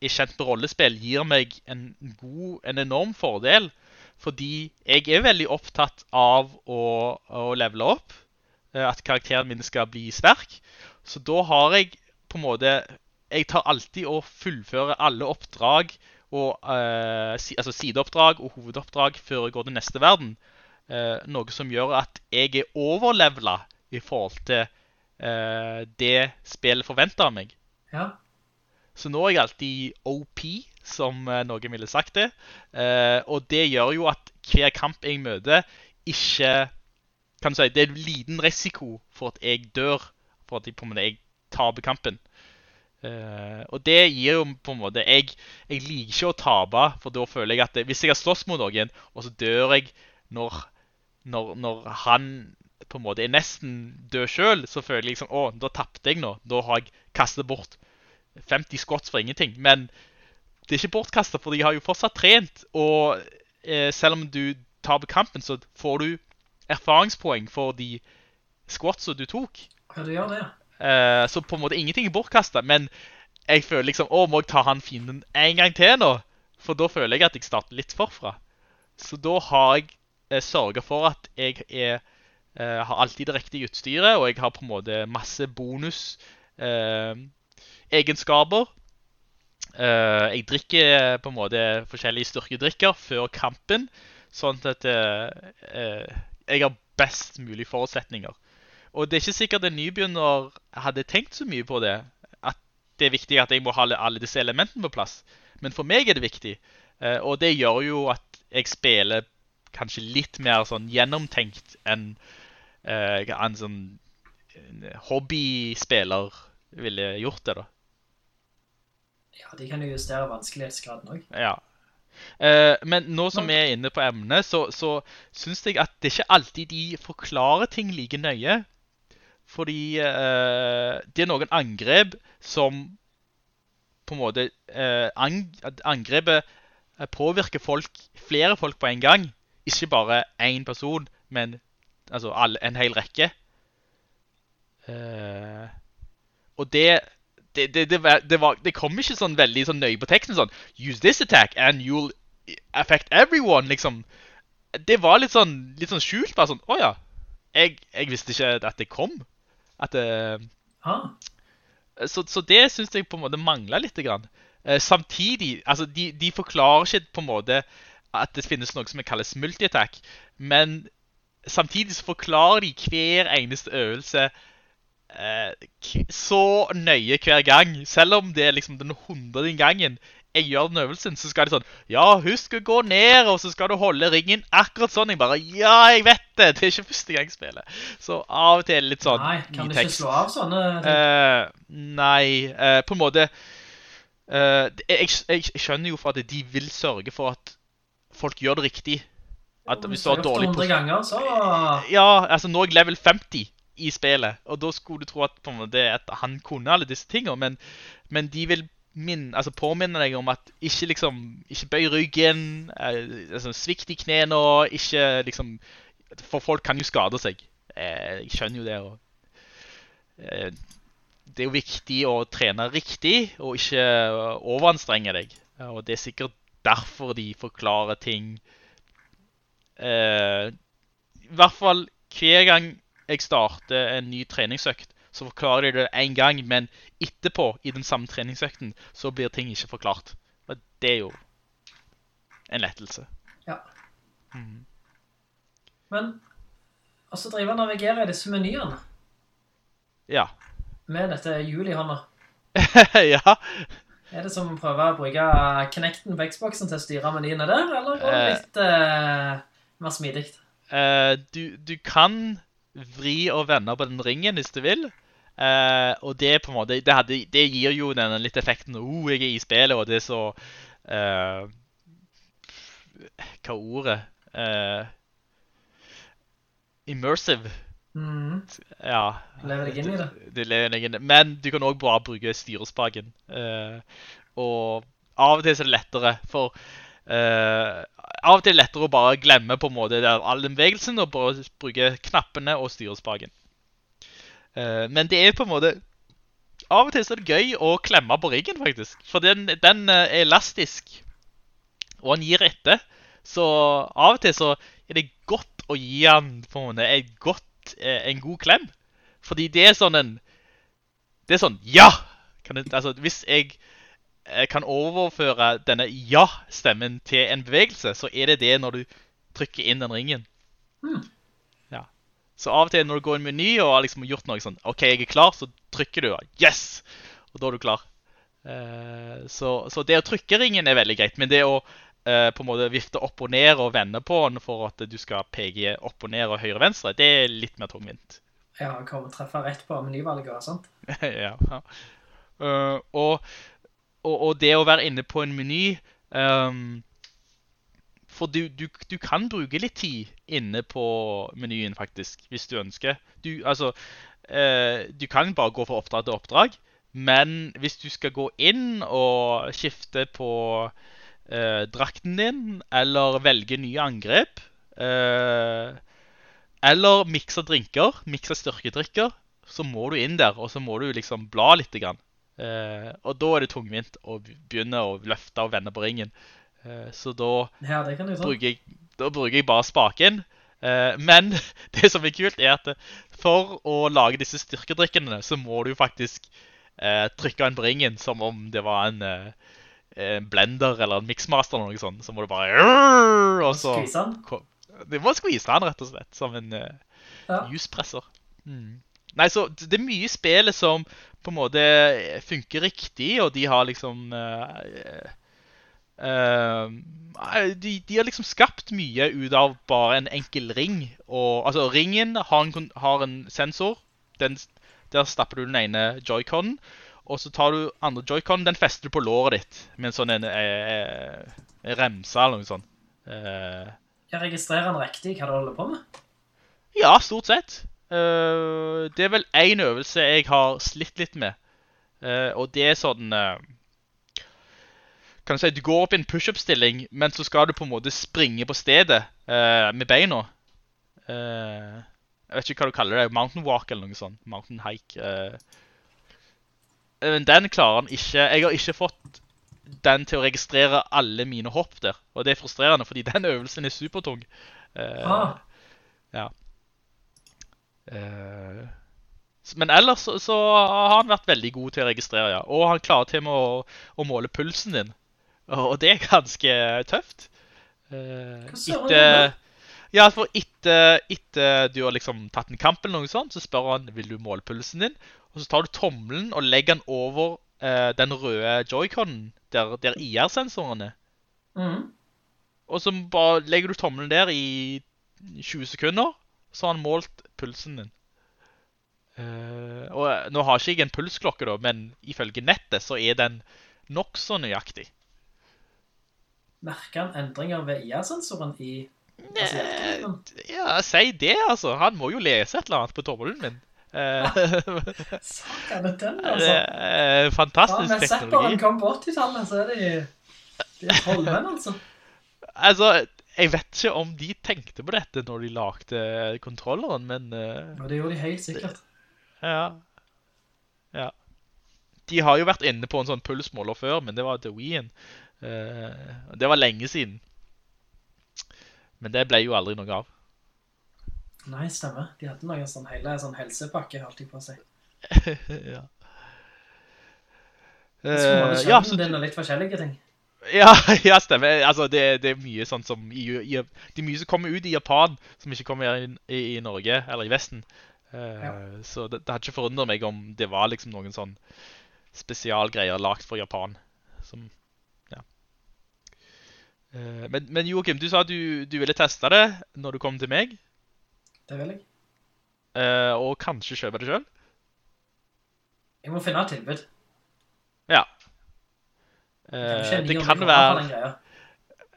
er kjent med rollespill, gir meg en god, en enorm fordel. Fordi jeg er veldig opptatt av å, å levele opp. At karakteren min skal bli sterk. Så da har jeg på en måte Jeg tar alltid og fullfører alle oppdrag, og, eh, si, altså sideoppdrag og hovedoppdrag, før jeg går til neste verden. Eh, noe som gjør at jeg er overlevela i forhold til eh, det spillet forventer av meg. Ja. Så nå er jeg alltid OP, som eh, noen ville sagt det. Eh, og det gjør jo at hver kamp jeg møter, ikke kan du si, Det er liten risiko for at jeg dør, for at jeg, jeg taper kampen. Eh, og det gir jo på en måte jeg, jeg liker ikke å tape, for da føler jeg at det, hvis jeg har slåss mot noen, og så dør jeg når, når, når han på en måte er nesten død sjøl, så føler jeg liksom Å, da tapte jeg nå. Da har jeg kastet bort 50 squats for ingenting. Men det er ikke bortkasta, for de har jo fortsatt trent. Og uh, selv om du taper kampen, så får du erfaringspoeng for de squatsa du tok. Ja, du gjør det. Eh, så på en måte ingenting er bortkasta. Men jeg føler liksom Å, må jeg ta han fienden en gang til nå? For da føler jeg at jeg starter litt forfra. Så da har jeg eh, sørga for at jeg er, eh, har alltid det riktige utstyret, og jeg har på en måte masse bonus eh. Eh, jeg drikker på en måte forskjellige styrkedrikker før kampen, sånn at eh, eh, jeg har best mulig forutsetninger. Og det er ikke sikkert en nybegynner hadde tenkt så mye på det. At det er viktig at jeg må ha alle, disse elementene på plass. Men for meg er det viktig. Eh, og det gjør jo at jeg spiller kanskje litt mer sånn gjennomtenkt enn eh, en sånn hobbyspiller ville gjort det, da. Ja, de kan jo justere vanskelighetsgraden òg. Ja. Eh, men nå som vi er inne på emnet, så, så syns jeg at det ikke alltid de forklarer ting like nøye. Fordi eh, det er noen angrep som på en måte eh, ang Angrepet eh, påvirker folk, flere folk på en gang. Ikke bare én person, men altså alle, en hel rekke. Eh, og det det, det, det, det, var, det kom ikke sånn veldig sånn nøye på teksten. sånn, Use this attack and you'll affect everyone. liksom. Det var litt sånn, litt sånn skjult. bare sånn, Å ja. Jeg, jeg, visste ikke at det kom. At det, Ah. så, så det syns jeg på en måte mangla litt. Grann. Eh, samtidig altså de, de forklarer ikke på en måte at det finnes noe som kalles multiattack. Men samtidig så forklarer de hver eneste øvelse eh, så nøye hver gang. Selv om det er liksom den hundrede gangen jeg gjør den øvelsen, så skal de sånn Ja, husk å gå ned, og så skal du holde ringen akkurat sånn. Jeg bare Ja, jeg vet det! Det er ikke første gang jeg spiller. Så av og til det litt sånn Nei, kan du ikke slå av sånne? Eh, nei, uh, på en måte uh, jeg, jeg, jeg skjønner jo for at de vil sørge for at folk gjør det riktig. At hvis du har dårlig 100 ganger, så Ja, altså nå er jeg level 50 i spillet, og da skulle du tro at, på en måte, at han kunne alle disse tingene, men, men de vil min, altså påminne deg om at ikke liksom Ikke bøy ryggen, eh, altså, svikt i knærne, ikke liksom For folk kan jo skade seg. Eh, jeg skjønner jo det. og eh, Det er jo viktig å trene riktig og ikke eh, overanstrenge deg. Og det er sikkert derfor de forklarer ting eh, I hvert fall hver gang jeg starter en ny treningsøkt, så forklarer de det én gang, men etterpå, i den samme treningsøkten, så blir ting ikke forklart. Og det er jo en lettelse. Ja. Mm. Men Og så driver han og navigerer i disse menyene Ja. med dette hjulet i hånda. *laughs* ja. Er det som å prøve å bruke Kinecten på Xboxen til å styre menyene der, eller går det Eh. litt uh, mer smidig? Uh, du, du kan vri og vende på den ringen hvis du vil. Uh, og det på en måte det, hadde, det gir jo den litt effekten oh, jeg er i spillet, og det er så uh, Hva er ordet? Uh, immersive. Mm. Ja. Lever deg inn i det. Du det. Men du kan òg bare bruke styrespaken. Og av og til så er det lettere, for eh, Av og til er det lettere å bare glemme på en måte all den bevegelsen og bare bruke knappene og styrespaken. Uh, men det er på en måte Av og til er det gøy å klemme på riggen, faktisk. For den, den eh, er elastisk, og han gir etter. Så av og til så er det godt å gi han på en måte et godt, eh, en god klem. Fordi det er sånn en Det er sånn Ja! Det, altså, hvis jeg eh, kan overføre denne ja-stemmen til en bevegelse, så er det det når du trykker inn den ringen. Ja. Så av og til når du går i en meny og har liksom gjort noe sånn OK, jeg er klar, så trykker du yes! Og da er du klar. Uh, så, så det å trykke ringen er veldig greit, men det å uh, på en måte vifte opp og ned og vende på den for at du skal peke opp og ned og høyre og venstre, det er litt mer tungvint. Ja, kommer treffe rett på menyvalget og sånt. *laughs* ja. ja. Eh, og, og, og det å være inne på en meny um, For du, du, du kan bruke litt tid inne på menyen, faktisk, hvis du ønsker. Du, altså, uh, du kan bare gå fra oppdrag til oppdrag, men hvis du skal gå inn og skifte på uh, drakten din, eller velge nye angrep uh, eller mikse drinker, mikse styrkedrikker, så må du inn der, og så må du liksom bla litt. Grann. Eh, og da er det tungvint å begynne å løfte og vende på ringen. Eh, så da Ja, bruker, jeg, da bruker jeg bare spaken. Eh, men *laughs* det som er kult, er at for å lage disse styrkedrikkene, så må du faktisk eh, trykke inn på ringen som om det var en, eh, en blender eller en mixmaster eller noe sånt. Så må du bare og så, Du må skvise den, rett og slett, som en Ja. juspresser. Mm. Nei, så det er mye i spillet som på en måte funker riktig, og de har liksom eh, eh, de, de har liksom skapt mye ut av bare en enkel ring. Og, altså, ringen har en, har en sensor. Den, der stapper du den ene joyconen. Og så tar du andre joyconen, den fester du på låret ditt med en sånn en, en, en remse eller noe sånt. Eh, Jeg registrerer den riktig hva du holder på med. ja, stort sett. Eh, det er vel én øvelse jeg har slitt litt med. Eh, og det er sånn eh, Kan du si du går opp i en pushup-stilling, men så skal du på en måte springe på stedet med beina. Jeg vet ikke hva du kaller det. Mountain walk eller noe sånt. Mountain hike. Men den klarer han ikke. Jeg har ikke fått den til å registrere alle mine hopp der. Og det er frustrerende, fordi *laughs* den øvelsen er supertung. Eh, Ah, ja. Eh, men ellers så, så har han vært veldig god til å registrere, ja. Og han klarer til med å, å måle pulsen din. Og det er ganske tøft. Eh, etter, ja, for etter, etter du har liksom tatt en kamp eller noe sånt, så spør han vil du måle pulsen din. Og så tar du tommelen og legger den over eh, den røde joyconen der, der IR-sensoren er. Mm. Og så bare legger du tommelen der i 20 sekunder, så har han målt pulsen din. Uh, og eh, nå har ikke jeg en pulsklokke, da, men ifølge nettet så er den nokså nøyaktig. Merker han endringer ved IA-sensoren i hjerterytmen? Ja, si det, altså. Han må jo lese et eller annet på tommelen min. Eh, *laughs* Saken er den, det altså. er Ja, fantastisk men Zapperen teknologi. kom på 80-tallet, så er de, de er altså. Altså, jeg vet ikke om de tenkte på dette når de lagde kontrolleren, men ja, Og det gjorde de helt sikkert. Ja. Ja. De har jo vært inne på en sånn pulsmåler før, men det var til Wien. Eh, det var lenge siden. Men det ble jo aldri noe av. Nei, stemmer. De hadde noen sånn hele sånn helsepakke, alltid på seg. ja. Uh, Eh, ja, så, din er litt forskjellige ting. Ja, *laughs* ja, stemmer. Altså, det, det er mye sånn som i, i, Det er mye som kommer ut i Japan, som ikke kommer i, i, Norge eller i Vesten. Uh, Ja. Så det, det hadde ikke forundret meg om det var liksom noen sånn spesialgreier lagt for Japan. Som, ja. Uh, men, men Joakim, du sa du, du ville teste det når du kom til meg, Det vil jeg. Uh, og kanskje kjøpe det selv? Jeg må finne et tilbud. Ja. Ikke det kan være.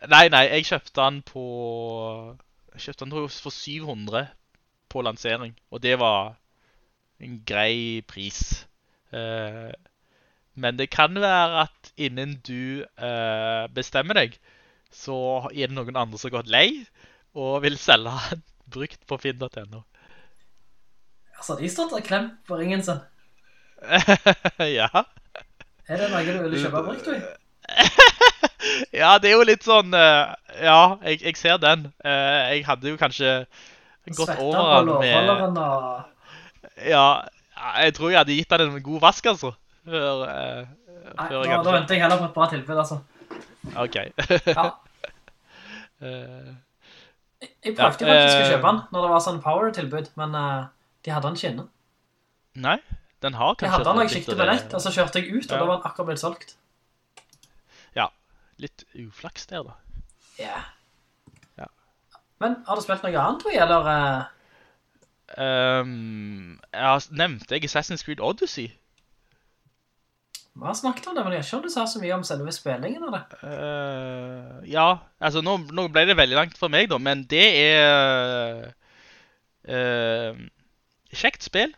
Nei, nei, jeg kjøpte den på Jeg kjøpte den for 700 på lansering, og det var en grei pris. Uh, men det kan være at innen du uh, bestemmer deg, så er det noen andre som har gått lei og vil selge den brukt på finn.no. Altså, de står til klem på ringen sin. *laughs* ja. Er det noe du ville kjøpe brukt, du? *laughs* ja, det er jo litt sånn eh, Ja, jeg, jeg ser den. Eh, jeg hadde jo kanskje gått over den med. Ja, jeg tror jeg hadde gitt den en god vask, altså. Før, uh, Nei, før jeg da, da venter jeg heller på et bra tilbud, altså. OK. Ja. *laughs* Jeg prøvde Ja, faktisk å kjøpe den når det var sånn power-tilbud, men uh, de hadde den ikke inne. nei, den har Jeg kanskje hadde den når jeg kikket på nett, og så kjørte jeg ut, og Ja. da var den akkurat blitt solgt. Litt uflaks der, da. Ja. Ja. Men har du spilt noe annet, eller? eh, Um, jeg har nevnt jeg Assassin's Creed Odyssey. Vi har snakket om det, men jeg skjønner du sa så mye om selve spillingen av det. Uh, ja, altså nå, nå ble det veldig langt for meg, da, men det er uh, Kjekt spill.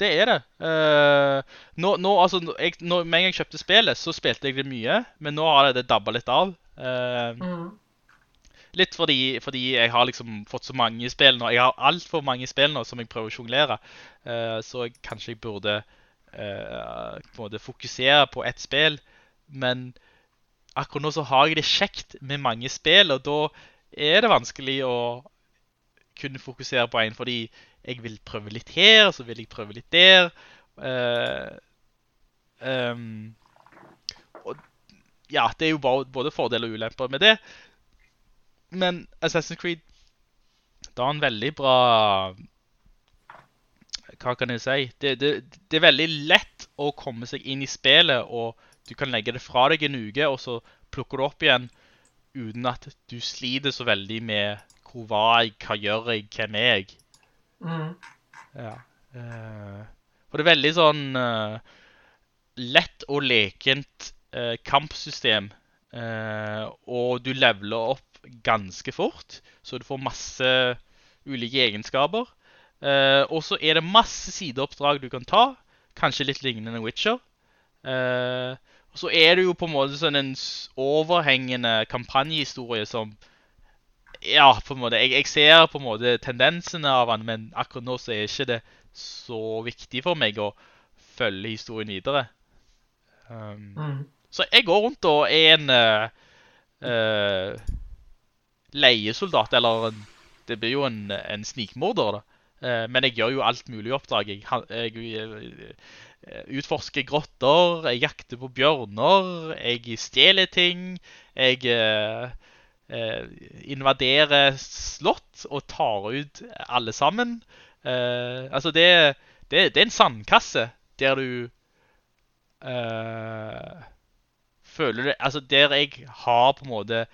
Det er det. Uh, nå, nå, altså, jeg, når, med en gang jeg kjøpte spillet, så spilte jeg det mye, men nå har det dabba litt av. Uh, Mm. Litt fordi, fordi jeg har liksom fått så mange spill nå. Jeg har altfor mange spill nå som jeg prøver å sjonglere. Uh, så jeg, kanskje jeg burde på fokusere på ett spill. Men akkurat nå så har jeg det kjekt med mange spill, og da er det vanskelig å kunne fokusere på en, fordi jeg vil prøve litt her, så vil jeg prøve litt der. Uh, um, og ja, det er jo både fordeler og ulemper med det. Men Assassin's Creed Det har en veldig bra Hva kan jeg si? Det, det, det er veldig lett å komme seg inn i spillet, og du kan legge det fra deg en uke, og så plukker du opp igjen uten at du sliter så veldig med hvor var jeg, hva gjør jeg, hvem er jeg? Mm. Ja. eh, og det er veldig sånn eh, lett og lekent eh, kampsystem. og du leveler opp ganske fort, så du får masse ulike egenskaper. Og så er det masse sideoppdrag du kan ta. Kanskje litt lignende Witcher. Og så er det jo på en måte sånn en overhengende kampanjehistorie som Ja, på en måte Jeg, jeg ser på en måte tendensene av han, men akkurat nå så er ikke det så viktig for meg å følge historien videre. Um, Mm. så jeg går rundt og er en uh, uh, leiesoldat, eller en, det blir jo en, en snikmorder, da. Uh, men jeg gjør jo alt mulig oppdrag. Jeg, jeg, jeg, utforsker grotter, jeg jakter på bjørner, jeg stjeler ting, jeg invaderer slott og tar ut alle sammen. Eh, altså, det, det, det er en sandkasse der du eh, føler det Altså, der jeg har på en måte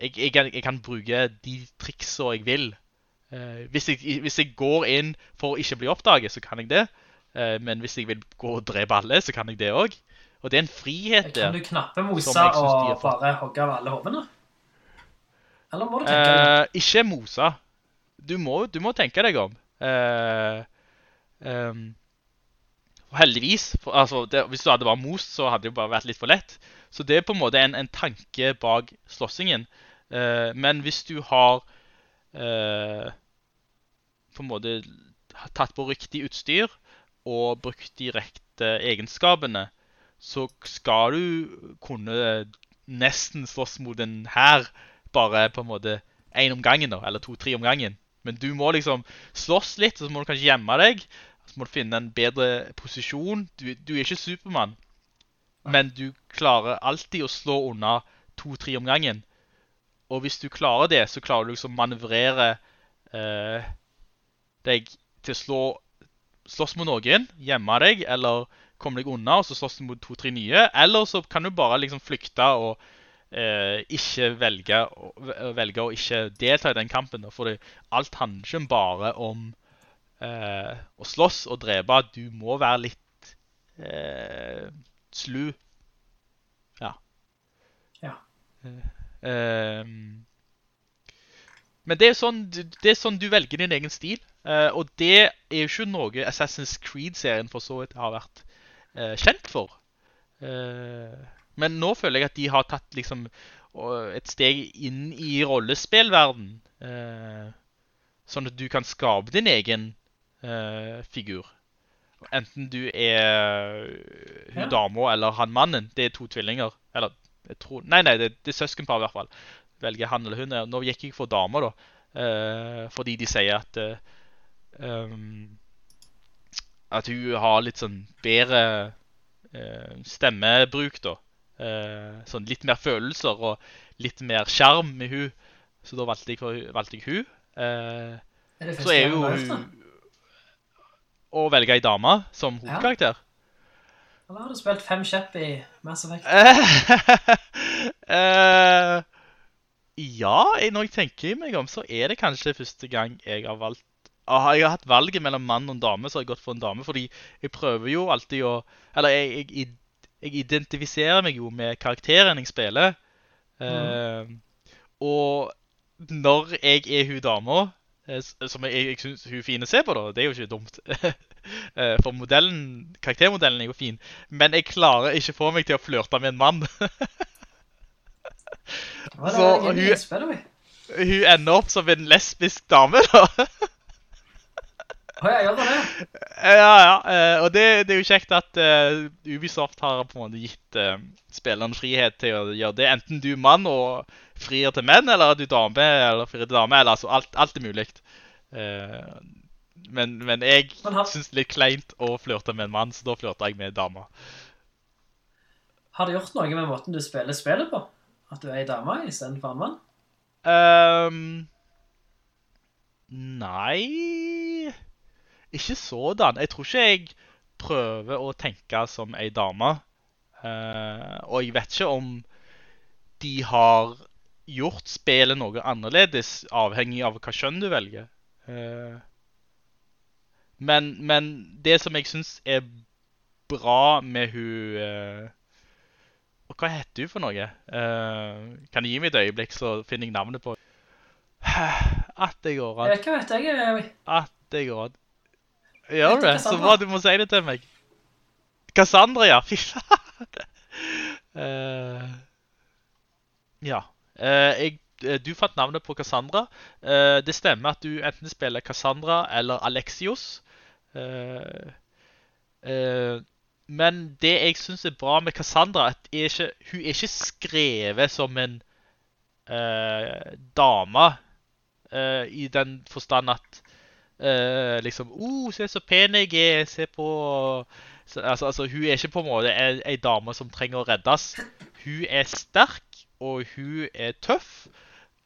Jeg, jeg, kan, jeg kan bruke de triksene jeg vil. Eh, hvis, jeg, hvis jeg går inn for å ikke bli oppdaget, så kan jeg det. Eh, men hvis jeg vil gå og drepe alle, så kan jeg det òg. Og det er en frihet der. Kan du knappe mose og bare hogge av alle hodene? Eller må du tenke deg Uh, ikke mose. Du du må tenke deg om. Uh, um, heldigvis. For, altså, det, hvis du hadde bare most, så hadde det jo bare vært litt for lett. Så det er på en måte en, en tanke bak slåssingen. Uh, men hvis du har eh, på en måte tatt på riktig utstyr og brukt de rette egenskapene, så skal du kunne nesten slåss mot en hær bare på en måte én om gangen, da, eller to-tre om gangen. Men du må liksom slåss litt, så må du kanskje gjemme deg. Så må du finne en bedre posisjon. Du, du er ikke Supermann, men du klarer alltid å slå unna to-tre om gangen. Og hvis du klarer det, så klarer du liksom manøvrere eh, deg til å slå slåss mot noen, gjemme deg, eller komme deg unna, og så slåss du mot to-tre nye. Eller så kan du bare liksom flykte og ikke velge, velge å ikke delta i den kampen. For alt handler ikke bare om eh, å slåss og drepe. Du må være litt eh, slu. Ja. Ja. Eh, men det er, sånn, det er sånn du velger din egen stil. eh, og det er jo ikke noe Assassin's Creed-serien for så vidt har vært eh, kjent for. Eh, men nå føler jeg at de har tatt liksom et steg inn i rollespillverden. eh, sånn at du kan skape din egen eh, figur. Enten du er hun Ja. dama eller han mannen. Det er to tvillinger. Eller jeg tror Nei, nei, det, det er søskenpar i hvert fall. Velger han eller hun. Nå gikk jeg for dama, da. eh, fordi de sier at eh, um, At hun har litt sånn bedre eh, stemmebruk, da. Eh, sånn litt mer følelser og litt mer sjarm med hun. Så da valgte jeg, valgte jeg hun. Eh, Er så er jo hun? Å velge ei dame som hovedkarakter. Eller har du spilt fem kjepp i Mass Effect? *laughs* Eh, ja, når jeg tenker meg om, så er det kanskje første gang jeg har valgt Ah, Jeg har hatt valget mellom mann og dame, så har jeg gått for en dame. Fordi jeg prøver jo alltid å Eller jeg, jeg, jeg identifiserer meg jo med karakteren jeg spiller. Eh, og når jeg er hun dama, eh, som jeg, jeg syns hun er fin å se på, da Det er jo ikke dumt. *laughs* Eh, For modellen, karaktermodellen er jo fin. Men jeg klarer ikke få meg til å flørte med en mann. Så hun... hun ender opp som en lesbisk dame, da. *laughs* Å, ja, gjør det det? ja, ja. eh, Og det, det er jo kjekt at eh, Ubisoft har på en måte gitt uh, spilleren frihet til å gjøre det. Enten du er mann og frier til menn, eller du er dame eller frier til dame. Eller altså, alt, alt er mulig. Uh, men, men jeg Men syns det er litt kleint å flørte med en mann, så da flørter jeg med en dame. Har det gjort noe med måten du spiller spillet på? At du er ei dame i stedet for en mann? Um, nei Ikke sådan. Jeg tror ikke jeg prøver å tenke som ei dame. Uh, og jeg vet ikke om de har gjort spillet noe annerledes, avhengig av hva kjønn du velger. Uh, men, men det som jeg syns er bra med hun uh, og hva heter hun for noe? Kan du gi meg et øyeblikk, så finner jeg navnet på henne? At det går an. Jeg? At det går an. Gjør du det? Så bra du må si det til meg. Cassandra, ja. Fy faen. Uh, *laughs* ja. Uh, jeg, eh, du fant navnet på Cassandra. Uh, det stemmer at du enten spiller Cassandra eller Alexios. Men det jeg syns er bra med Cassandra, at er ikke, hun er ikke skrevet som en dame. I den forstand at eh, liksom oh, se så pen jeg er, se på så, altså, altså, Hun er ikke på en måte ei, ei dame som trenger å reddes. Hun er sterk, og hun er tøff.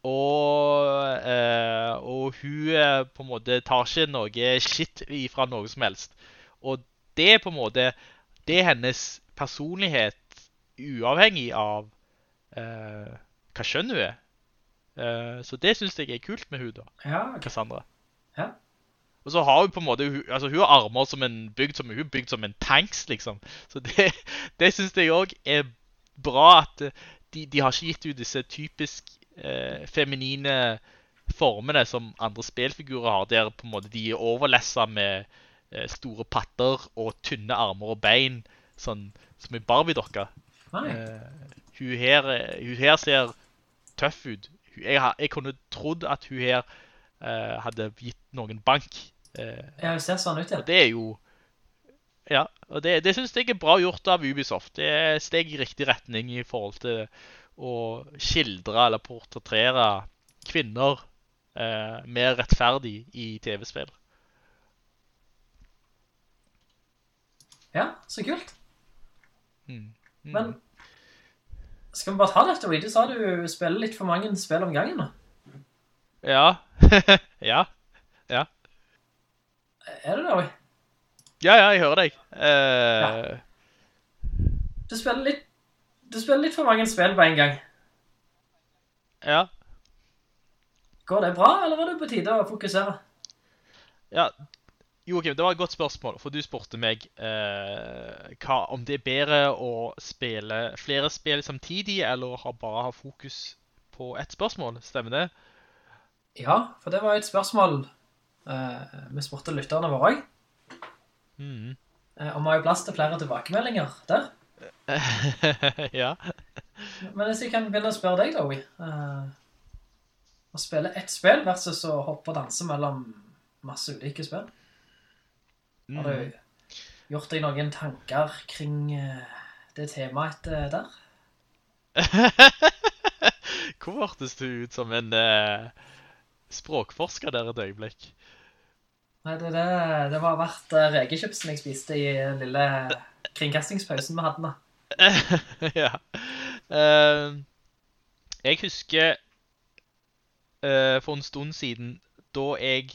Og, uh, og hun eh, på en måte tar ikke noe shit ifra noe som helst. Og det er på en måte Det er hennes personlighet uavhengig av uh, hva kjønn hun er. Så det syns jeg er kult med hun da, Ja. Cassandra. Ja. Og så har hun på en måte altså hun har armer som en bygd som, hun bygd som en tanks, liksom. Så det, *laughs* det syns jeg òg er bra at eh, de, de har ikke gitt ut disse typisk eh, feminine formene som andre spillfigurer har, der på en måte de er overlessa med eh, store patter og tynne armer og bein, sånn som i Barbie-dokka. Eh, hun, her, eh, hun her ser tøff ut. Jeg, jeg kunne trodd at hun her hadde gitt noen bank. Eh, Ja, det ser sånn ut, ja. og det er jo Ja, og det, det syns jeg er bra gjort av Ubisoft. Det er steg i riktig retning i forhold til å skildre eller portrettere kvinner eh, mer rettferdig i TV-spill. Ja, så kult. Mm. Mm. Men skal vi bare ta det etter Du sa du spiller litt for mange spill om gangen nå. Ja. *laughs* ja. Ja. Er det det, Oi? Ja, ja, jeg hører deg. Eh, Du spiller litt Du spiller litt for mange spill på en gang. ja. Går det bra, eller er det på tide å fokusere? Ja, Joakim, det var et godt spørsmål, for du spurte meg eh, hva, om det er bedre å spille flere spill samtidig, eller bare ha fokus på ett spørsmål. Stemmer det? Ja, for det var et spørsmål eh, vi spurte lytterne våre òg. Mm. Eh, og vi har jo plass til flere tilbakemeldinger der. *laughs* ja. Men hvis jeg kan begynne å spørre deg, Oi. eh, å spille ett spill versus å hoppe og danse mellom masse ulike spill. Har Mhm. du gjort deg noen tanker kring eh, det temaet eh, der? *laughs* Hvor hørtes du ut som en eh, språkforsker der et øyeblikk? Nei, det, det, det var verdt uh, rekechipsen jeg spiste i den lille kringkastingspausen vi hadde nå. *laughs* ja. Uh, jeg husker uh, for en stund siden da jeg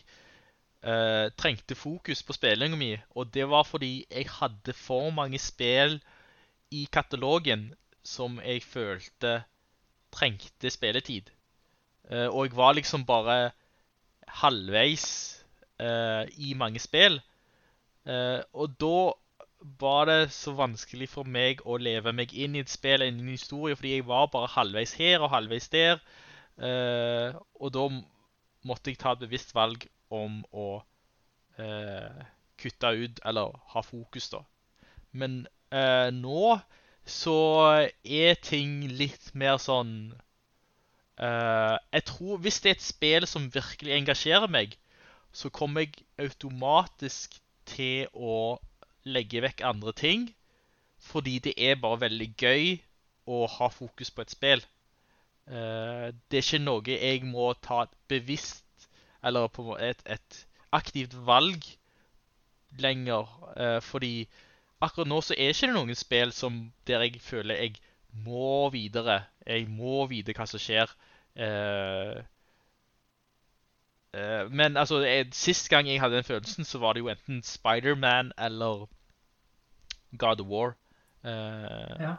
uh, trengte fokus på spillinga mi, og det var fordi jeg hadde for mange spill i katalogen som jeg følte trengte spilletid. Eh, og jeg var liksom bare halvveis eh, i mange spill. Eh, og da var det så vanskelig for meg å leve meg inn i et spill, inn i en historie, fordi jeg var bare halvveis her og halvveis der. Og da måtte jeg ta et bevisst valg om å kutte ut, eller ha fokus, da. Men nå så er ting litt mer sånn eh, Jeg tror hvis det er et spill som virkelig engasjerer meg, så kommer jeg automatisk til å legge vekk andre ting. Fordi det er bare veldig gøy å ha fokus på et spill. Uh, det er ikke noe jeg må ta et bevisst Eller et, et aktivt valg lenger. Uh, fordi akkurat nå så er ikke noen spill som der jeg føler jeg må videre. Jeg må vite hva som skjer. Uh, uh, men altså, jeg, sist gang jeg hadde den følelsen, så var det jo enten Spider-Man eller God of War. eh, Ja.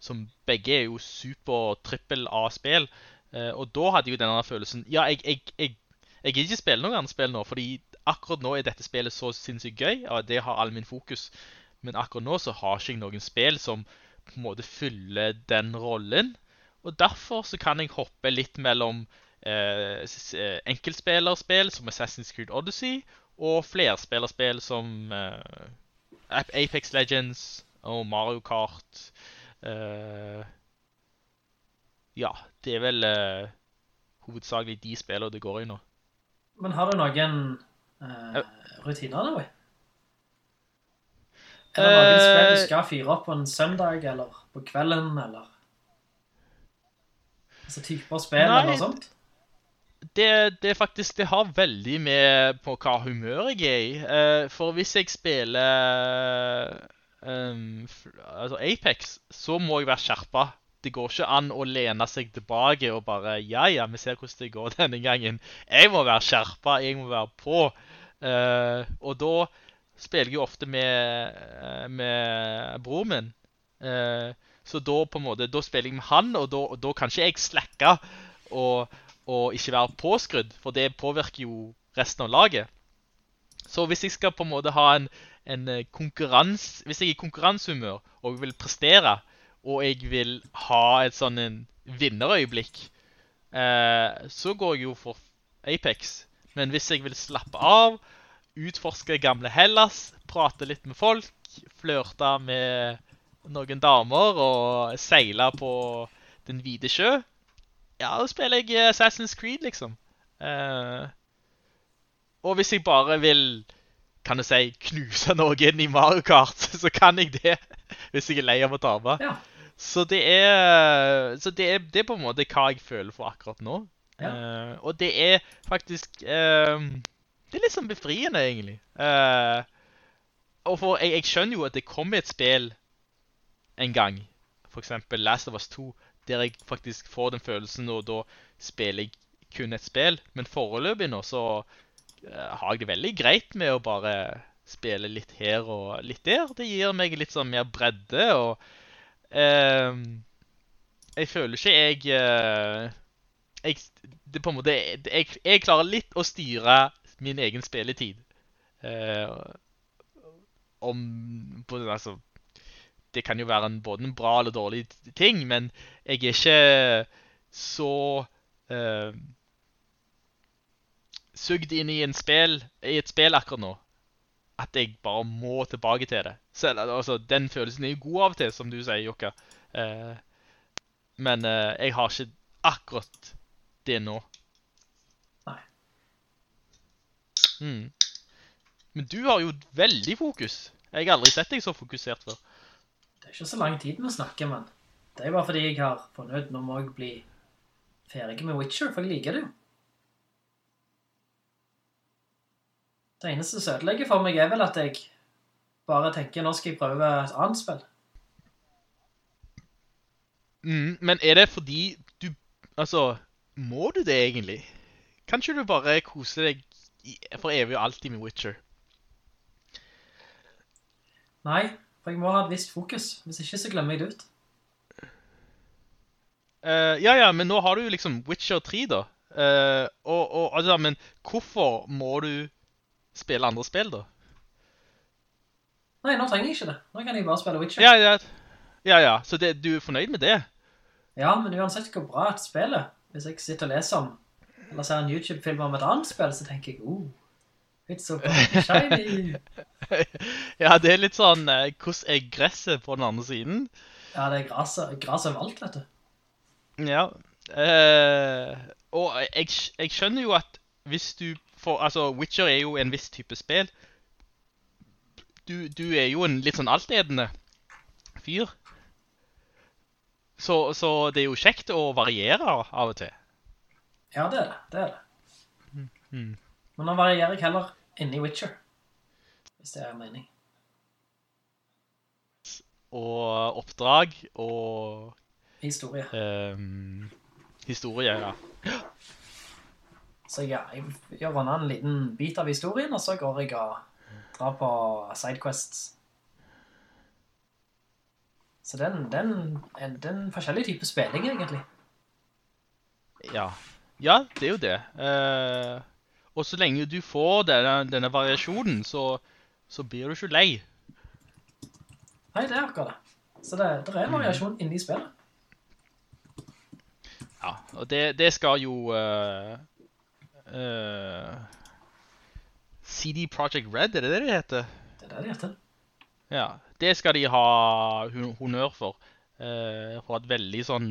Som begge er jo super-trippel A-spill. Eh, og da hadde jeg jo denne følelsen Ja, jeg, jeg, jeg, jeg gidder ikke spille noen andre spill nå, fordi akkurat nå er dette spillet så sinnssykt gøy, og det har all min fokus. Men akkurat nå så har ikke jeg noen spill som på en måte fyller den rollen. Og derfor så kan jeg hoppe litt mellom eh, eh, enkeltspillerspill som Assassin's Creed Odyssey Og flerspillerspill som eh, Apex Legends og Mario Kart. eh, ja, det er vel eh, hovedsakelig de spillene det går i nå. Men har du noen eh, rutiner da? Er det noen Eh, spill du skal fyre opp på en søndag, eller på kvelden, eller? Altså typer spill, Nei. eller noe sånt? det, det faktisk Det har veldig med på hva humør jeg er i. Uh, for hvis jeg spiller um, altså Apex, så må jeg være skjerpa. Det går ikke an å lene seg tilbake og bare Ja, ja, vi ser hvordan det går *laughs* denne gangen. Jeg må være skjerpa, jeg må være på. Uh, og da spiller jeg jo ofte med, eh, med broren min. Eh, så da på en måte, da spiller jeg med han, og da, kan ikke jeg slacke og, og ikke være påskrudd, for det påvirker jo resten av laget. Så hvis jeg skal på en måte ha en, en eh, konkurranse Hvis jeg er i konkurransehumør og vil prestere, og jeg vil ha et sånn en vinnerøyeblikk, eh, så går jeg jo for Apex. Men hvis jeg vil slappe av, utforske gamle Hellas, prate litt med folk, flørte med noen damer og seile på Den hvite sjø, ja, da spiller jeg Assassin's Creed, liksom. Uh, og hvis jeg bare vil, kan du si, knuse noen i Mario Kart, *laughs* så kan jeg det. *laughs* Hvis jeg er lei av å tape. Ja. Så det er Så det er, det er på en måte hva jeg føler for akkurat nå. Ja. Uh, og det er faktisk uh, Det er litt sånn befriende, egentlig. Uh, og for jeg, jeg skjønner jo at det kommer et spill en gang, f.eks. Last of Us 2, der jeg faktisk får den følelsen, og da spiller jeg kun et spill. Men foreløpig nå så eh, har jeg det veldig greit med å bare spille litt her og litt der. Det gir meg litt sånn mer bredde, og eh, Jeg føler ikke jeg eh, jeg, det på en måte, jeg, jeg klarer litt å styre min egen spilletid. Eh, om på, altså, Det kan jo være en, både en bra eller dårlig ting, men jeg er ikke så uh, sugd inn i, en spill, i et spill akkurat nå at jeg bare må tilbake til det. Selv, altså, den følelsen er jo god av og til, som du sier, Jokka. Uh, men uh, jeg har ikke akkurat det nå. Nei. Mm. Men du har jo veldig fokus. Jeg har aldri sett deg så fokusert før. Det er ikke så lang tid vi snakker, men det er bare fordi jeg har funnet ut, nå må jeg bli ferdig med Witcher, for jeg liker det jo. Det eneste som ødelegger for meg er vel at jeg bare tenker, nå skal jeg prøve et annet spill. Mm, men er det fordi du Altså, må du det egentlig? Kan ikke du bare kose deg for evig og alltid med Witcher? Nei, for jeg må ha et visst fokus. Hvis ikke så glemmer jeg det ut. Uh, ja, ja, men nå har du jo liksom Witcher 3, da. Uh, og, og altså, men hvorfor må du spille andre spill, da? Nei, nå trenger jeg ikke det. Nå kan jeg bare spille Witcher. Ja, ja. Ja, ja. Så det, du er fornøyd med det? Ja, men uansett hvor bra et spill er, hvis jeg sitter og leser om, eller ser en YouTube-film om et annet spill, så tenker jeg, oh, it's so shiny. *laughs* ja, det er litt sånn eh, Hvordan er gresset på den andre siden? Ja, det er gras, gras overalt, vet du. Ja. eh, og jeg, jeg skjønner jo at hvis du får Altså, Witcher er jo en viss type spill. Du, du er jo en litt sånn altetende fyr. Så, så det er jo kjekt å variere av og til. Ja, det er det. Det er det. Mm. Men nå varierer jeg heller inne i Witcher. Hvis det er mening. Og oppdrag og Historie. Um, historie, ja. Så ja, jeg gjør vannet en liten bit av historien, og så går jeg og drar på sidequests. Så den, er en, forskjellig type spilling, egentlig. Ja, ja det er jo det. Eh, og så lenge du får denne, denne variasjonen, så, så blir du ikke lei. Nei, det er akkurat det. Så det, det er en variasjon inne i spillet. Ja, og det, det skal jo uh, uh, CD Project Red, er det det det heter? Det er det det heter. Ja, det skal de ha honnør for. Uh, for et veldig sånn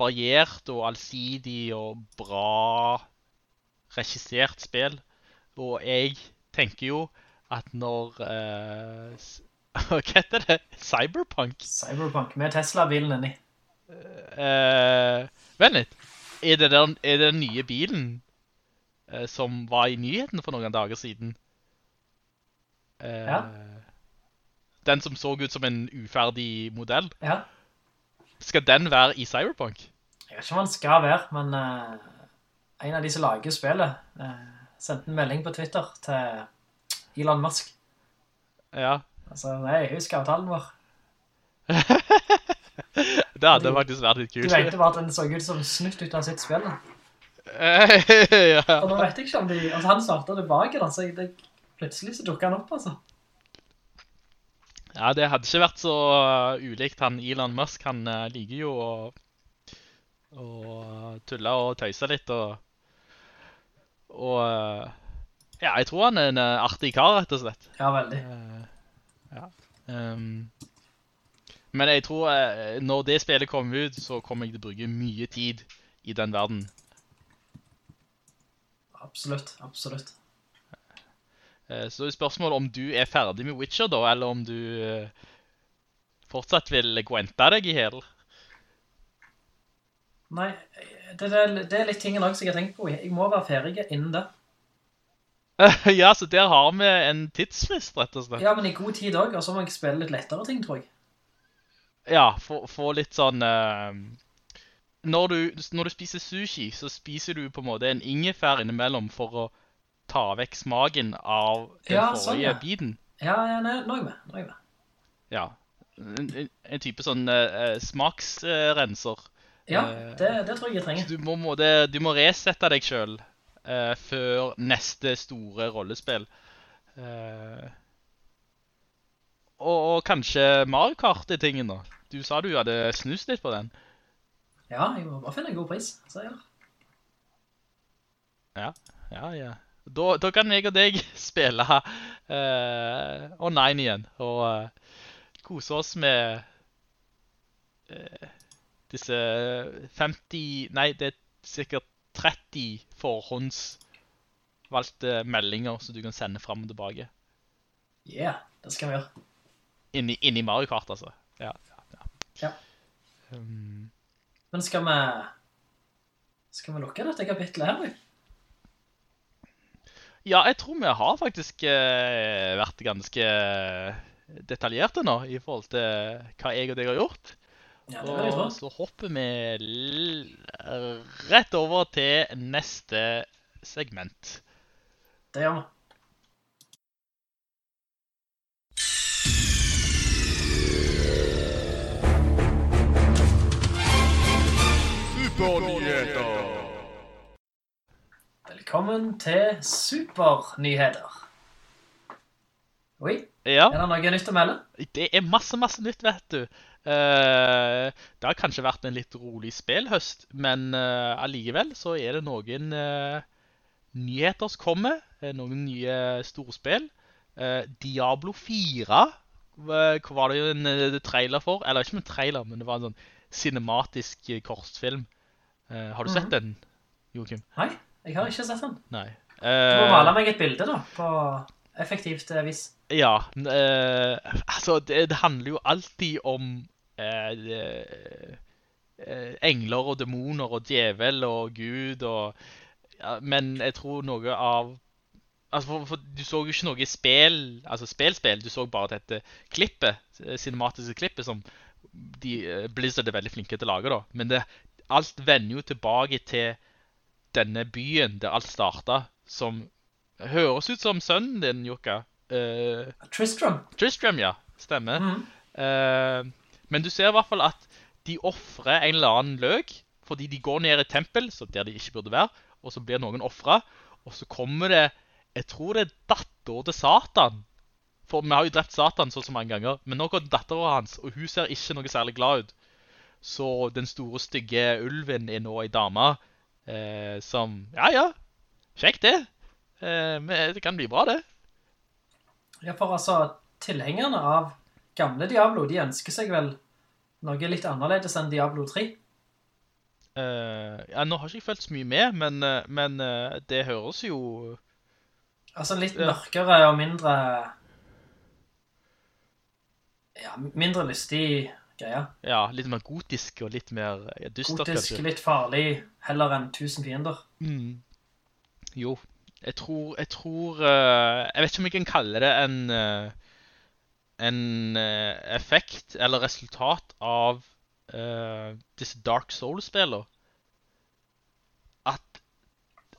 variert og allsidig og bra regissert spill. Og jeg tenker jo at når eh, *laughs* Hva heter det? Cyberpunk? Cyberpunk med Tesla-bilen inni. Uh, vent litt. Er det, den, er det den nye bilen eh, som var i nyheten for noen dager siden? Eh, Ja. Den som så ut som en uferdig modell? Ja. Skal den være i Cyberpunk? Jeg vet ikke om den skal være, men eh, en av de som lager spillet eh, sendte en melding på Twitter til Elon Musk. Ja. Altså, nei, husk avtalen vår. *laughs* Det hadde faktisk vært litt kult. Du mente bare at den så ut som snutt ut av sitt spill. da. *laughs* ja. Og nå vet jeg ikke om de... Altså, han startet det da, så jeg, det, plutselig så dukket han opp, altså. ja, det hadde ikke vært så uh, ulikt han Elon Musk. Han uh, liker jo å, å tulle og tøyse litt og Og uh, Ja, jeg tror han er en uh, artig kar, rett og slett. Ja, veldig. Uh, ja. Um, men jeg tror uh, når det spillet kommer ut, så kommer jeg til å bruke mye tid i den verden. Absolutt, absolutt. Uh, så spørsmålet om du er ferdig med Witcher da, eller om du eh, fortsatt vil guente deg i hæl. Nei, det, det, det er litt tingen også som jeg har tenkt på. Jeg må være ferdig innen det. *laughs* ja, så der har vi en tidsfrist, rett og slett. Ja, men i god tid også, og så må jeg spille litt lettere ting, tror jeg. Ja, få litt sånn uh, når, du, når du spiser sushi, så spiser du på en måte en ingefær innimellom for å ta vekk smaken av den Ja, forrige sånn, ja. biten. Ja, ja, nå er jeg med, nå er jeg med. Ja. En, en, en type sånn uh, smaksrenser. Ja, Eh, det, det tror jeg jeg Så trenger. du må, må det, du må resette deg sjøl før neste store rollespill. Uh, og, og kanskje Mario Kart er tingen, da. Du sa du hadde snust litt på den. Ja, jeg må bare finne en god pris, så jeg gjør. Ja, ja. ja. Da, da kan jeg og deg *laughs* spille uh, online igjen og uh, kose oss med eh, disse 50 Nei, det er sikkert 30 forhåndsvalgte meldinger som du kan sende fram og tilbake. Yeah, det skal vi gjøre. Inni, inni Mario Kart, altså. Ja, ja, ja. Ja. Um, Men skal vi... Skal vi lukke dette kapitlet her, vi? ja, jeg tror vi har faktisk eh, vært ganske detaljerte nå i forhold til hva jeg og deg har gjort. Ja. Og så hopper vi rett over til neste segment. Det gjør vi. Velkommen til Supernyheter. Oi, Ja, er det noe nytt å melde? det er masse, masse nytt, vet du. Eh, det har kanskje vært en litt rolig spillhøst, men eh, allikevel så er det noen eh, nyheter som kommer. Noen nye storspill. Diablo 4 hva var det jo en trailer for? Eller ikke en trailer, men det var en sånn cinematisk kortfilm. Har du sett Mhm. den, Joakim? Nei, jeg har ikke sett den. Nei. Du må male meg et bilde da, på effektivt vis. Ja, eh, altså det, det handler jo alltid om engler og demoner og djevel og Gud og ja, Men jeg tror noe av Altså, for, for du så jo ikke noe spill, altså spillspill, du så bare dette klippet, eh, cinematiske klippet, som de, eh, Blizzard er veldig flinke til å lage, da. Men det, alt vender jo tilbake til denne byen der alt starta, som høres ut som sønnen din, Jokka. Uh, Tristram. Tristram, ja. Stemmer. Mm. Eh, men du ser i hvert fall at de offrer en eller annen løk, fordi de går ned i tempel, så der de ikke burde være, og så blir noen offret, og så kommer det, jeg tror det er datter til Satan. For vi har jo drept Satan så mange ganger, men nå går datteren hans, og hun ser ikke noe særlig glad ut. Så den store, stygge ulven er nå ei dame eh, som Ja, ja, kjekt det. Eh, men det kan bli bra, det. Ja, for altså, tilhengerne av gamle Diablo, de ønsker seg vel noe litt annerledes enn Diablo 3. Uh, ja, nå har ikke jeg følt så mye med, men, eh, men uh, det høres jo Altså litt mørkere og mindre... Ja, mindre lystig greie. ja, litt mer gotisk og litt mer dystert, Gotisk, kanskje. litt farlig, heller enn tusen fiender. Mm. Jo, jeg tror, jeg tror eh, Jeg vet ikke om jeg kan kalle det en eh, En eh, effekt eller resultat av uh, disse Dark Souls-spillene. At,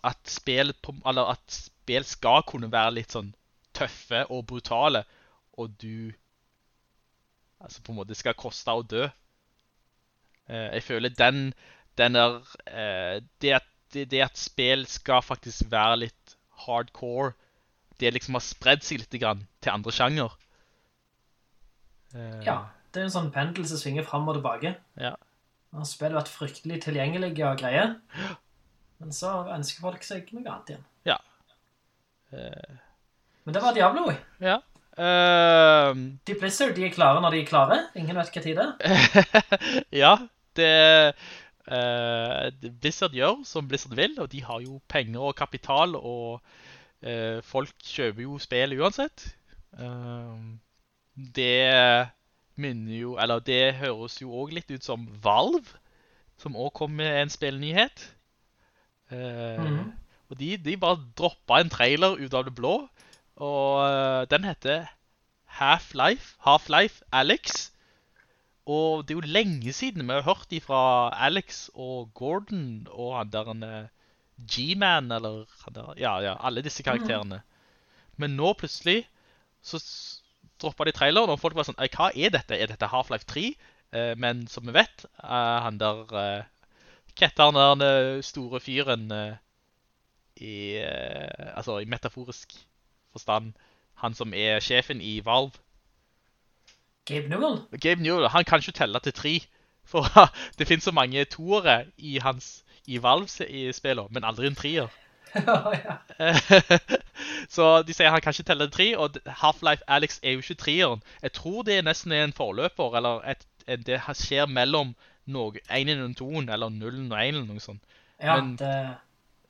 at spillet på at spill skal kunne være litt sånn tøffe og brutale, og du Altså på en måte skal koste å dø. Uh, jeg føler den, den der uh, det, at, det, det at spill skal faktisk være litt hardcore, det liksom har spredd seg litt grann til andre sjanger. Eh, Ja, det er en sånn pendel som svinger fram og tilbake. Ja. Har spillet vært fryktelig tilgjengelige og greie. Men så ønsker folk seg noe annet igjen. Ja. Uh... Men det var Diablo. ja. Uh... De Blizzard, de er klare når de er klare. Ingen vet hva tid det er. *laughs* ja, det, Uh, Blizzard gjør som Blizzard vil, og de har jo penger og kapital, og eh, folk kjøper jo spill uansett. Eh, det minner jo, eller det høres jo også litt ut som Valve, som også kom med en spillnyhet. Eh, Mhm. Og de, de bare droppet en trailer ut av det blå, og eh, den heter Half-Life, Half-Life Alex. Og det er jo lenge siden vi har hørt de fra Alex og Gordon og han der eh, G-Man, eller ja, ja, alle disse karakterene. Men nå plutselig så droppet de traileren, og folk var sånn, hva er dette? Er dette Half-Life 3? Eh, men som vi vet, han der, der, den eh, store fyren eh, i, eh, altså i metaforisk forstand, han som er sjefen i Valve, Gabe Newell. Gabe Newell, han kan ikke telle til tre. For *laughs* det finnes så mange toere i hans i Valve-spillene, men aldri en treer. *laughs* så de sier han kan ikke telle tre, og Half-Life Alex er jo ikke treeren. Jeg tror det nesten er en forløper, eller et, et, det skjer mellom noe, 1 og 2, eller 0 og 1, eller noe sånt. ja Men- det,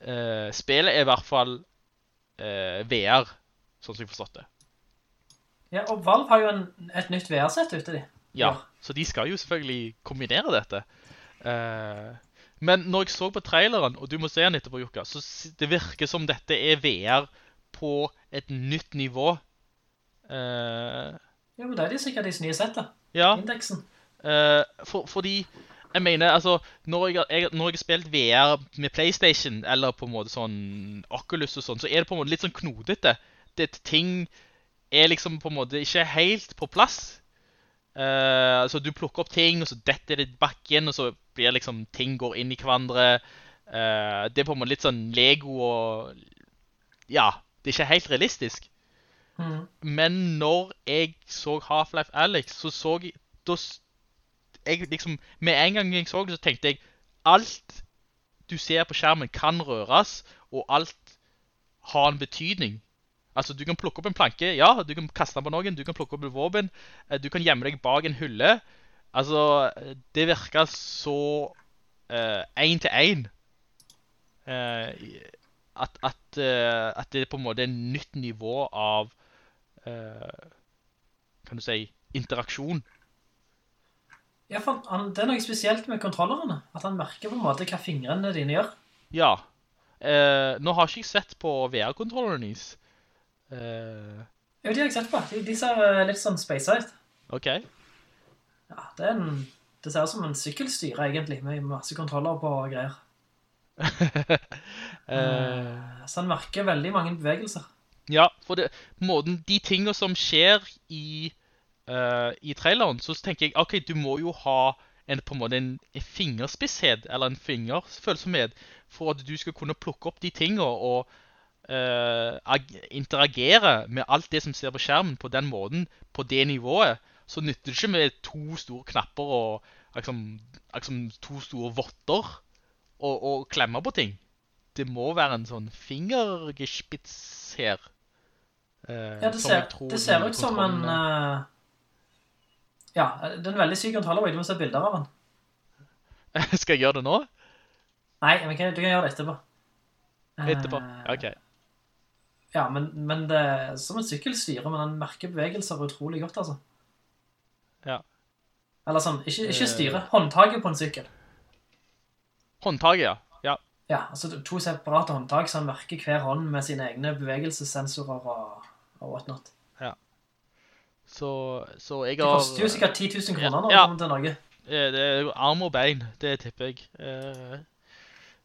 uh, spillet er i hvert fall uh, VR, sånn som jeg forstått det. ja, og Valve har jo en, et nytt VR-sett ute, de. Ja, så de skal jo selvfølgelig kombinere dette. Eh, men når jeg så på traileren, og du må se den etterpå, Jukka, så det virker som dette er VR på et nytt nivå. Uh, Ja, men det er de sikkert de nye setter. ja, Indeksen. Uh, for, fordi jeg mener, altså, når jeg, jeg, når jeg har spilt VR med PlayStation, eller på en måte sånn Oculus og sånn, så er det på en måte litt sånn knodete. Det ting er liksom på en måte ikke helt på plass. Eh, altså, du plukker opp ting, og så detter det bakken, og så blir liksom ting går inn i hverandre. Uh, det er på en måte litt sånn Lego og Ja, det er ikke helt realistisk. Mm. Men når jeg så Half-Life Alex, så så jeg da, jeg liksom, Med en gang jeg så det, så tenkte jeg alt du ser på skjermen, kan røres, og alt har en betydning. Altså, Du kan plukke opp en planke, ja, du kan kaste den på noen, du kan plukke opp et våpen, eh, du kan gjemme deg bak en hylle. Altså, det virka så én til én. At, at, eh, at det er på en måte er en nytt nivå av eh, Kan du si interaksjon. Ja, for han, det er noe spesielt med kontrollerne. At han merker på en måte hva fingrene dine gjør. Ja. Eh, nå har ikke jeg sett på VR-kontrolleren deres. Eh, Jo, de har jeg sett på. De, de ser eh, litt sånn space ut. OK. Ja, det, er en, det ser ut som en sykkelstyre, egentlig, med masse kontroller på og greier. uh, *laughs* Så han merker veldig mange bevegelser. ja, for det, måten, de tingene som skjer i, uh, i traileren, så tenker jeg OK, du må jo ha en, på en måte en, en fingerspisshet, eller en fingerfølsomhet, for at du skal kunne plukke opp de tingene og eh, interagere med alt det som ser på skjermen på den måten, på det nivået. Så nytter det ikke med to store knapper og liksom, liksom to store votter og, og klemme på ting. Det må være en sånn fingergespits her. eh, Ja, det ser, det ser ut som en eh, Ja, det er en veldig syk kontroller. Du må se bilder av den. *laughs* Skal jeg gjøre det nå? Nei, men du kan gjøre det etterpå. Eh, Etterpå? OK. Ja, men, men det som en sykkelstyre, men den merker bevegelser utrolig godt, altså. Ja. Eller sånn, ikke, ikke Eh. styre, håndtaget på en sykkel. Håndtaket, ja. ja. Ja, altså to separate håndtag, så han merker hver hånd med sine egne bevegelsessensorer og, og whatnot. Så, så jeg Det koster jo sikkert 10 000 kroner når Ja. kommer til Norge. Eh, Det er jo arm og bein, det tipper jeg. Eh,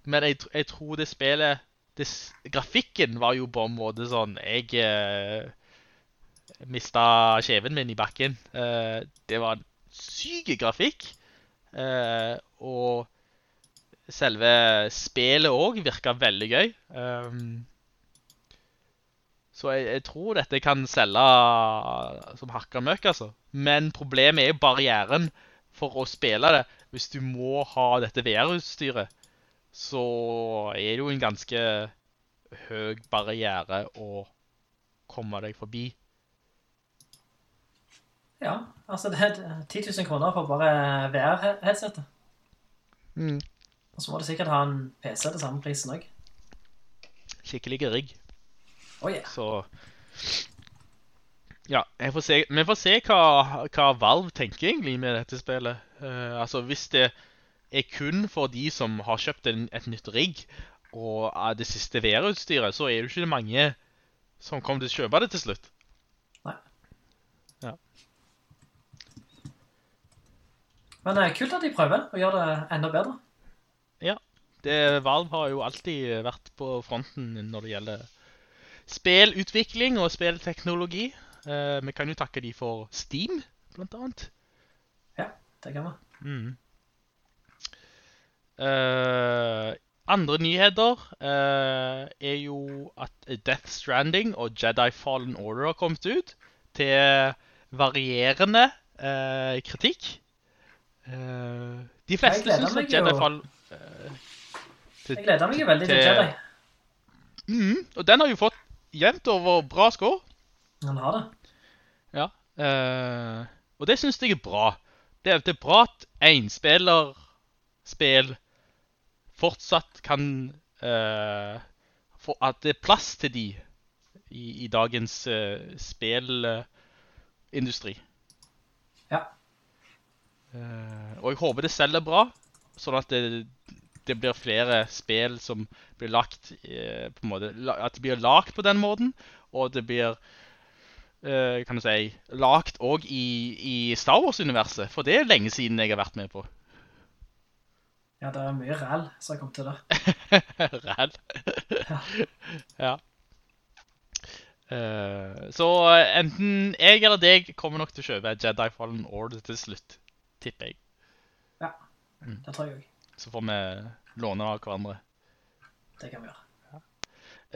Men jeg, jeg tror det spillet det, Grafikken var jo på en måte sånn Jeg eh, mista kjeven min i bakken. Eh, det var en syk grafikk. Eh, og selve spillet òg virka veldig gøy. Um, så jeg, jeg tror dette kan selge som hakka møkk, altså. Men problemet er jo barrieren for å spille det. Hvis du må ha dette VR-utstyret, så er det jo en ganske høy barriere å komme deg forbi. Ja, altså det er 10 000 kroner for bare VR-headsetet. Mm. Og så må du sikkert ha en PC til samme prisen også. Skikkelig rigg. Oh yeah. Så Ja, får se, vi får se hva, hva Valve tenker egentlig med dette spillet. Uh, altså, hvis det er kun for de som har kjøpt en, et nytt rigg og er det siste VR-utstyret, så er det ikke mange som kommer til å kjøpe det til slutt. Nei. Ja. Men det er kult at de prøver å gjøre det enda bedre. Ja. Det, Valve har jo alltid vært på fronten når det gjelder spillutvikling og spillteknologi. Eh, vi kan jo takke de for Steam, blant annet. Ja, det kan vi. Mm. Eh, andre nyheter uh, er jo at Death Stranding og Jedi Fallen Order har kommet ut til varierende uh, kritikk. De fleste syns at Jedi. Fallen Jeg gleder meg jo veldig til til- Jedi. Mm, Og den har jo fått jevnt over bra score. Han har det. Ja. og det syns jeg er bra. Det, er- det er bra at enspillerspill fortsatt kan uh, få At det er plass til de i, i dagens uh, spillindustri. Ja. Eh, og jeg håper det selger bra, sånn at det, det blir flere spill som blir lagt eh, på en måte, At det blir lagt på den måten, og det blir eh, kan du si, lagt òg i, i Star Wars-universet. For det er lenge siden jeg har vært med på. Ja, det er mye ræl som har kommet til det. *laughs* Ræl. Ja. *laughs* ja. Uh, så enten jeg eller deg kommer nok til å kjøpe Jedi Fallen Order til slutt, tipper jeg. Ja, Det tror jeg også. Så får vi låne av hverandre. Det kan vi gjøre. Ja.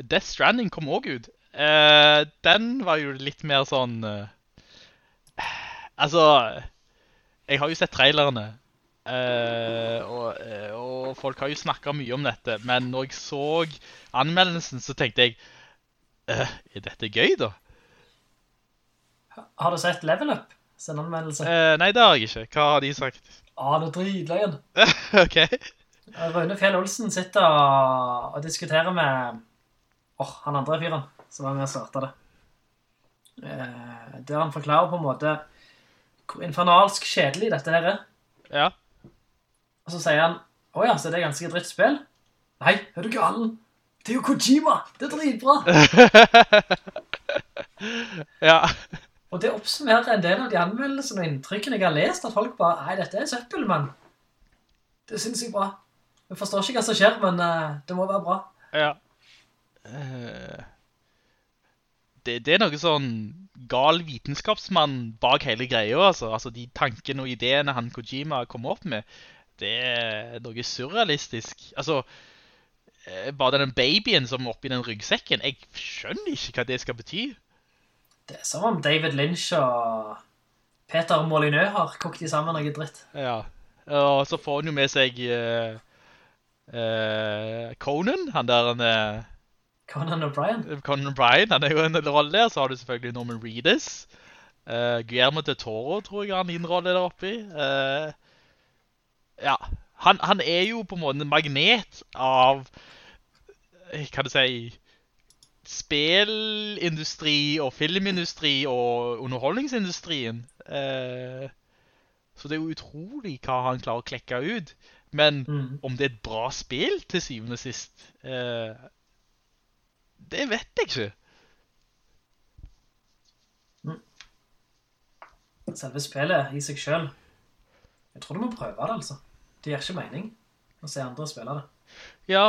Death Stranding kom òg ut. Uh, den var jo litt mer sånn Uh, *sighs* Altså Jeg har jo sett trailerne. Eh, og, eh, og folk har jo snakka mye om dette. Men når jeg så anmeldelsen, så tenkte jeg uh, Er dette gøy, da? Har du sett Level Up? Sin anmeldelse? Uh, nei, det har jeg ikke. Hva har de sagt? Ah, det er dritløyen. *laughs* OK. Rune Fjell Olsen sitter og, og diskuterer med åh, han andre fyren som var med og starta det. Der han forklarer på en måte hvor infernalsk kjedelig dette her er. Ja. Og så sier han, åja, ja, så det er ganske dritt spill? Nei, er du galen? Det er jo Kojima! Det er dritbra! *laughs* ja. Og det oppsummerer en del av de anmeldelsene og inntrykkene jeg har lest, at folk bare, nei, dette er søppel, mann. Det synes jeg bra. Jeg forstår ikke hva som skjer, men uh, det må være bra. Ja. Uh, det, det er noe sånn gal vitenskapsmann bak hele greia, altså. Altså, de tankene og ideene han Kojima kom opp med, det er noe surrealistisk. Altså, eh, bare den babyen som er oppi den ryggsekken, jeg skjønner ikke hva det skal bety. Det er som om David Lynch og Peter Molyneux har kokt i sammen noe dritt. Ja. Og så får han jo med seg uh, uh, Conan, han der han, eh, Conan O'Brien. Conan O'Brien han er jo en rolle der. Så har du selvfølgelig Norman Reedus. Uh, Guillermo de Toro tror jeg har en rolle der oppi. Uh, ja, han, han, er jo på en måte en magnet av Hva du si Spillindustri og filmindustri og underholdningsindustrien. Uh, så det er jo utrolig hva han klarer å klekke ut. Men mm. om det er et bra spill til syvende og sist, det vet jeg ikke. selve spillet i seg selv. Jeg tror du må prøve det, altså. Det gir ikke mening å se andre spille det. Ja,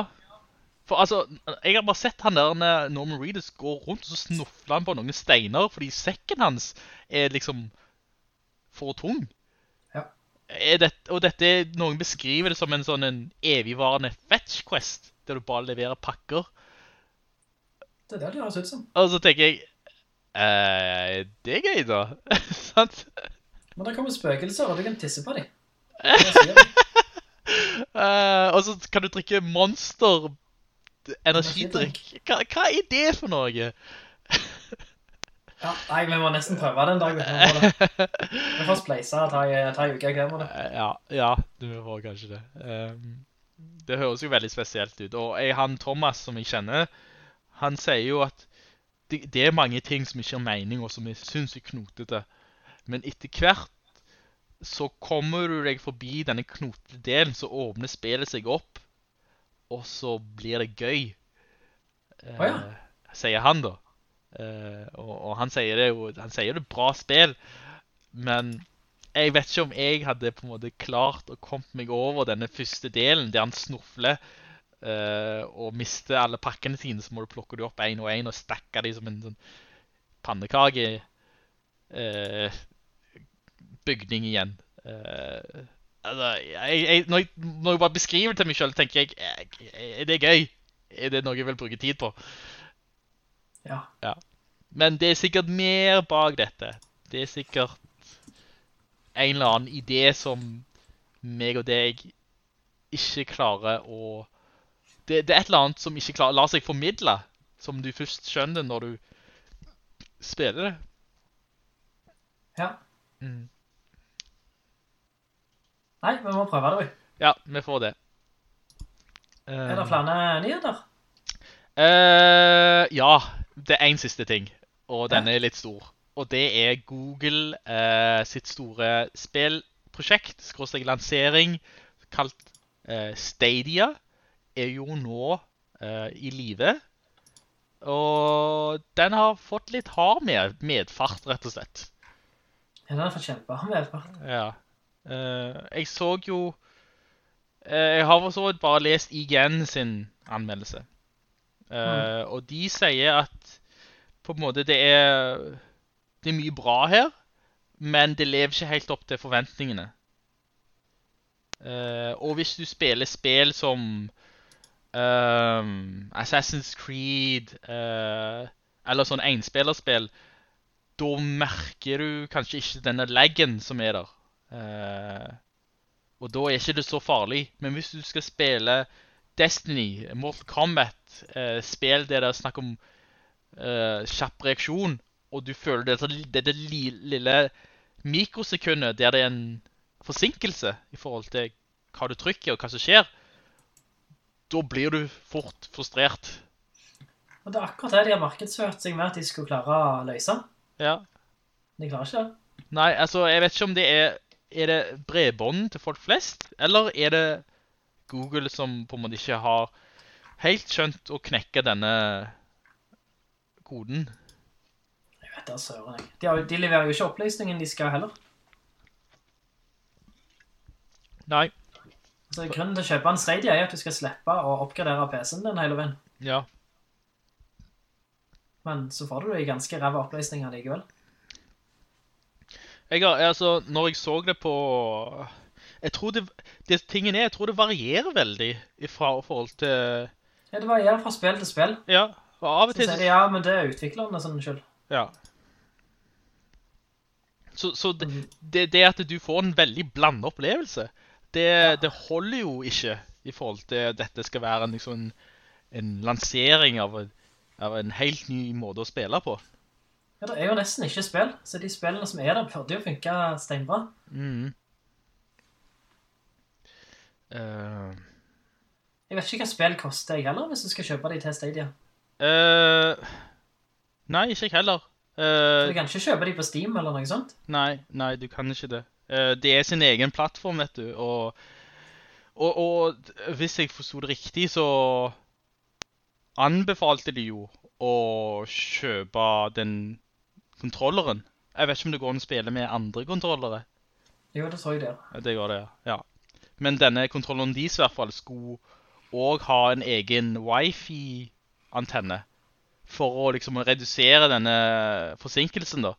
for altså, jeg har bare sett han der Norman Reedus gå rundt, og så snuffler han på noen steiner, fordi sekken hans er liksom for tung. Ja. Det, og dette, noen beskriver det som en sånn en evigvarende fetch quest, der du bare leverer pakker. Det er det det høres ut som. Og så tenker jeg, Eh, det er gøy, da. *laughs* Sant? Men det kommer spøkelser, og du kan tisse på dem. *laughs* uh, og så kan du drikke monster energidrikk. Hva, hva, er det for noe? *laughs* ja, nei, vi må nesten prøve den dag. Vi får spleise og ta en uke hver måned. Ja, ja, du får kanskje det. Um, det høres jo veldig spesielt ut. Og jeg, han Thomas, som jeg kjenner, han sier jo at det, det, er mange ting som ikke har mening, og som er knotete. Men etter hvert så kommer du deg forbi denne knotete delen, så åpner spillet seg opp, og så blir det gøy. Oh, ja. eh, sier han da. Eh, og, og, han sier det jo, han sier det bra spill, men jeg vet ikke om jeg hadde på en måte klart å komme meg over denne første delen, der han snufler uh, og mister alle pakkene sine, så må du plukke dem opp en og en og stakke dem som en sånn pannekake uh, bygning igjen. Uh, altså, jeg, jeg, når, jeg, når, jeg, bare beskriver det til meg selv, tenker jeg, er det gøy? Er det noe jeg vil bruke tid på? Ja. ja. Men det er sikkert mer bak dette. Det er sikkert en eller annen idé som meg og deg ikke klarer å det, det, er et eller annet som ikke klarer, lar seg formidle, som du først skjønner når du spiller det. Ja. Mm. Nei, vi må prøve det, vi. Ja, vi får det. Uh, er det flere nyheter? Uh, ja, det er en siste ting, og den er litt stor. Og det er Google uh, sitt store spillprosjekt, skråsteg lansering, kalt Stadia er jo nå uh, i live. Og den har fått litt hard med, medfart, rett og slett. Ja, den har fått kjempehard medfart. Ja. Uh, jeg så jo uh, Jeg har så bare lest IGN sin anmeldelse. Mm. Og de sier at på en måte det er Det er mye bra her, men det lever ikke helt opp til forventningene. og hvis du spiller spill som um, Assassin's Creed uh, eller sånn enspillerspill, da merker du kanskje ikke denne laggen som er der. Uh, og da er ikke det så farlig. Men hvis du skal spille Destiny, Mortal Kombat, uh, spill der det er snakk om uh, kjapp reaksjon, og du føler det, det, det lille mikrosekundet der det er en forsinkelse i forhold til hva du trykker og hva som skjer, da blir du fort frustrert. Og det er akkurat det de har markedsført seg med at de skulle klare å løse. Ja. De klarer ikke det. Nei, altså, jeg vet ikke om det er, er det bredbånd til folk flest, eller er det Google som på en måte ikke har helt skjønt å knekke denne koden? Jeg vet det, søren jeg. De, har, de leverer jo ikke oppløsningen de skal heller. Nei. Så grunnen til å kjøpe en Stadia er at du skal slippe å oppgradere PC-en din hele veien. Ja. Men så får du i ganske ræva oppløsninger likevel. Jeg har, altså, når jeg så det på... Jeg tror det, det tingen er, jeg tror det varierer veldig i forhold til... Ja, det varierer fra spill til spill. Ja, og av og til... Så ja, men det er utviklerne sånn selv. Ja. Så, så det, mm. det, det at du får en veldig blandet opplevelse det, ja. det, holder jo ikke i forhold til at dette skal være en, liksom, en, lansering av av en helt ny måte å spille på. Ja, det er jo nesten ikke spill, så de spillene som er der burde jo funke steinbra. Mm. Uh. Jeg vet ikke hva spill koster jeg heller, hvis du skal kjøpe de til Stadia. Uh. nei, ikke jeg heller. Så Eh, du kan ikke kjøpe de på Steam eller noe sånt. Nei, nei, du kan ikke det. Eh, det er sin egen plattform, vet du, og, og, og hvis jeg forstod det riktig, så anbefalte de jo å kjøpe den kontrolleren. Jeg vet ikke om det går an å spille med andre kontrollere. Jo, det så jeg det er. Det går det, ja. Men denne kontrolleren deres i hvert fall skulle også ha en egen wifi-antenne for å liksom redusere denne forsinkelsen da.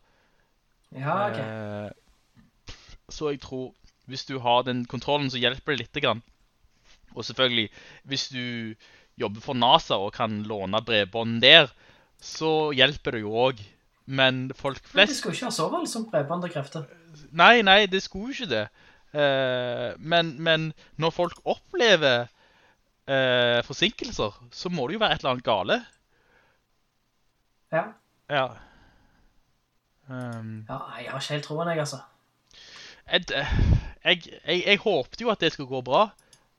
Ja, ok. Eh, så jeg tror hvis du har den kontrollen, så hjelper det lite grann. Og selvfølgelig, hvis du jobber for NASA og kan låne bredbånd der, så hjelper det jo òg. Men folk flest... Men de skulle ikke ha så voldsomt bredbånd og krefter. Nei, nei, det skulle jo ikke det. Eh, men, men når folk opplever eh, forsinkelser, så må det jo være et eller annet gale. Ja. Ja. Um, ja, jeg har ikke helt troen, jeg, altså. jeg, jeg, jeg, jeg håpte jo at det skulle gå bra.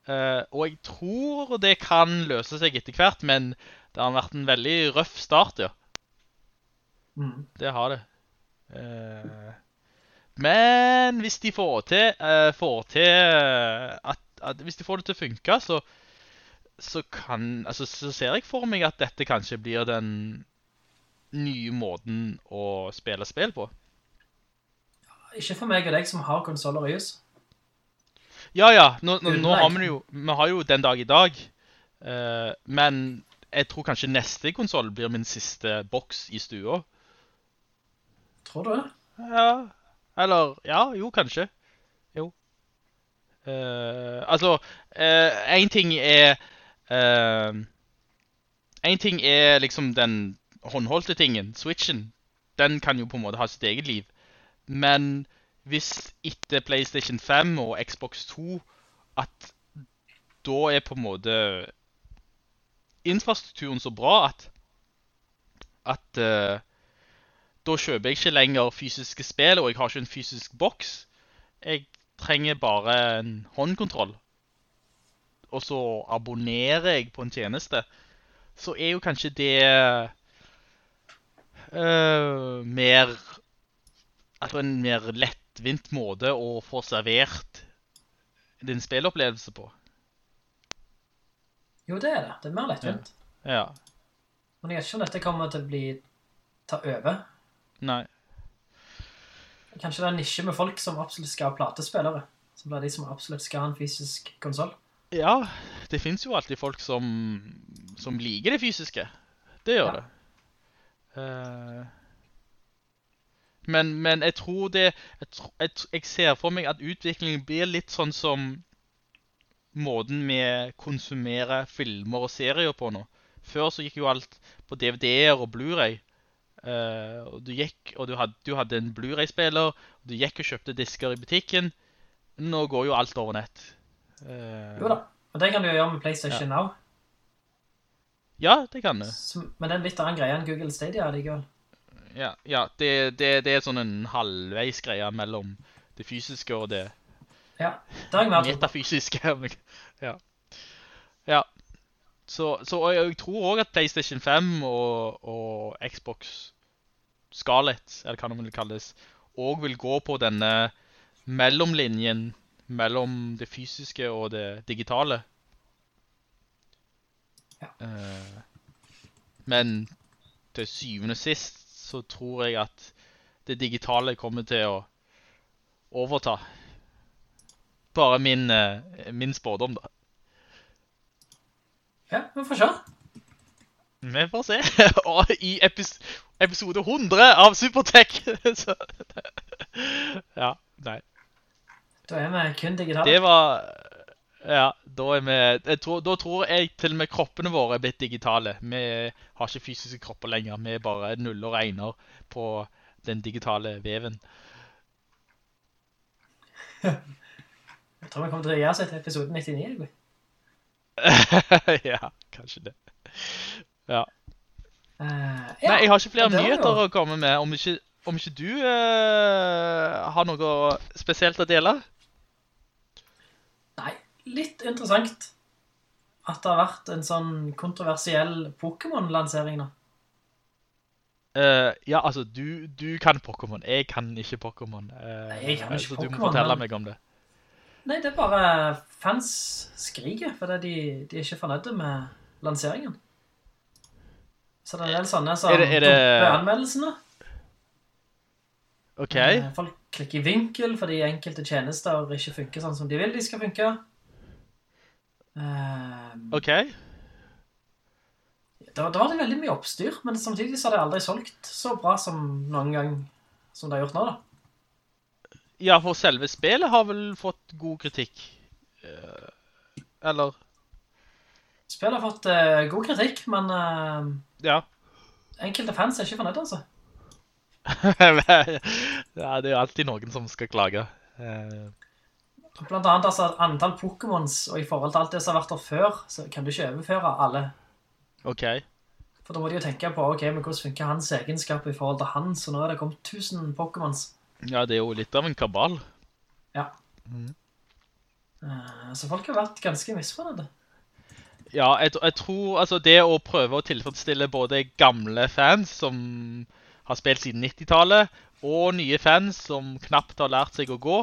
Uh, og jeg tror det kan løse seg etter hvert, men det har vært en veldig røff start, ja. Mm. Det har det. Uh, men hvis de får til, uh, får til at, at Hvis de får det til å funke, så, så kan Altså, så ser jeg for meg at dette kanskje blir den nye måten å spille spill på. Ikke for meg og deg som har konsoler i hus. Ja, ja. Nå, nå, nå har vi jo Vi har jo den dag i dag. Uh, men jeg tror kanskje neste konsoll blir min siste boks i stua. Tror du det? Ja, eller Ja, jo, kanskje. Jo. Uh, altså, én ting er Én ting er liksom den håndholdte tingen, switchen. Den kan jo på en måte ha sitt eget liv. Men hvis etter PlayStation 5 og Xbox 2 at da er på en måte infrastrukturen så bra at at eh, da kjøper jeg ikke lenger fysiske spill, og jeg har ikke en fysisk boks. Jeg trenger bare en håndkontroll. Og så abonnerer jeg på en tjeneste. Så er jo kanskje det uh, mer Altså en mer lettvint måte å få servert din spillopplevelse på. Jo, det er det. Det er mer lettvint. Ja. Men jeg vet ikke om dette kommer til å bli ta over. Nei. Kanskje det er en nisje med folk som absolutt skal ha platespillere. Som blir de som absolutt skal ha en fysisk konsol. Ja, det fins jo alltid folk som, som liker det fysiske. Det gjør Ja. det. Uh, men, men jeg tror det jeg, tr- jeg, jeg ser for meg at utviklingen blir litt sånn som måten vi konsumerer filmer og serier på nå. Før så gikk jo alt på DVD-er og Blu-ray. Eh, og du gikk, og du hadde, du hadde en Blu-ray-spiller, du gikk og kjøpte disker i butikken. Nå går jo alt over nett. Eh, Jo da. Og det kan du jo gjøre med PlayStation Now. Ja, det kan du. Men det er en litt annen greie enn Google Stadia likevel. Ja, ja det, det, det er sånn en halvveis greie mellom det fysiske og det Ja, det har jeg mer tro på. metafysiske. *laughs* ja. ja. Så, så og jeg tror òg at PlayStation 5 og, og Xbox Scarlett, eller hva det vil kalles, òg vil gå på denne mellomlinjen mellom det fysiske og det digitale. Ja. Eh, men til syvende og sist så tror jeg at det digitale kommer til å overta. Bare min, eh, min spådom, da. Ja, vi får se. Vi får se. *laughs* Og i epis episode 100 av Supertech *laughs* så Ja, nei. Da er vi kun digitale. Det var Ja, da er vi tror, Da tror jeg til og med kroppene våre er blitt digitale. Vi har ikke fysiske kropper lenger. Vi er bare nuller og einer på den digitale veven. *laughs* Jeg tror vi kommer til å gjøre oss etter episode 99. *laughs* ja, kanskje det. Ja. Uh, ja, Nei, jeg har ikke flere nyheter å komme med. Om ikke, om ikke du uh, har noe spesielt å dele? Nei, litt interessant at det har vært en sånn kontroversiell Pokémon-lansering nå. Uh, ja, altså, du, du kan Pokémon. Jeg kan ikke Pokémon. Eh, Nei, jeg kan ikke så du må fortelle men- meg om det. Nei, det er bare fans skriker, for de, de er ikke fornøyde med lanseringen. Så det er en del sånne som Er det- er det- anmeldelsene. OK. Eh, Folk klikker i vinkel fordi enkelte tjenester ikke funker sånn som de vil de skal funke. Um, OK. Da, da var det veldig mye oppstyr, men samtidig så har det aldri solgt så bra som noen gang som det har gjort nå, da. Ja, for selve spillet har vel fått god kritikk. Eh, eller Spillet har fått uh, god kritikk, men uh, Ja. enkelte fans er ikke fornøyde, altså. *laughs* ja, det er jo alltid noen som skal klage. Uh... Blant annet altså antall Pokémons, og i forhold til alt det som har vært der før, så kan du ikke overføre alle. OK. For da må de jo tenke på, ok, men hvordan funker hans egenskap i forhold til hans, og nå er det kommet tusen Pokémons. Ja, det er jo litt av en kabal. Ja. Mm. så folk har vært ganske misfornøyde. Ja, jeg, jeg tror altså det å prøve å tilfredsstille både gamle fans som har spilt siden 90-tallet, og nye fans som knapt har lært seg å gå,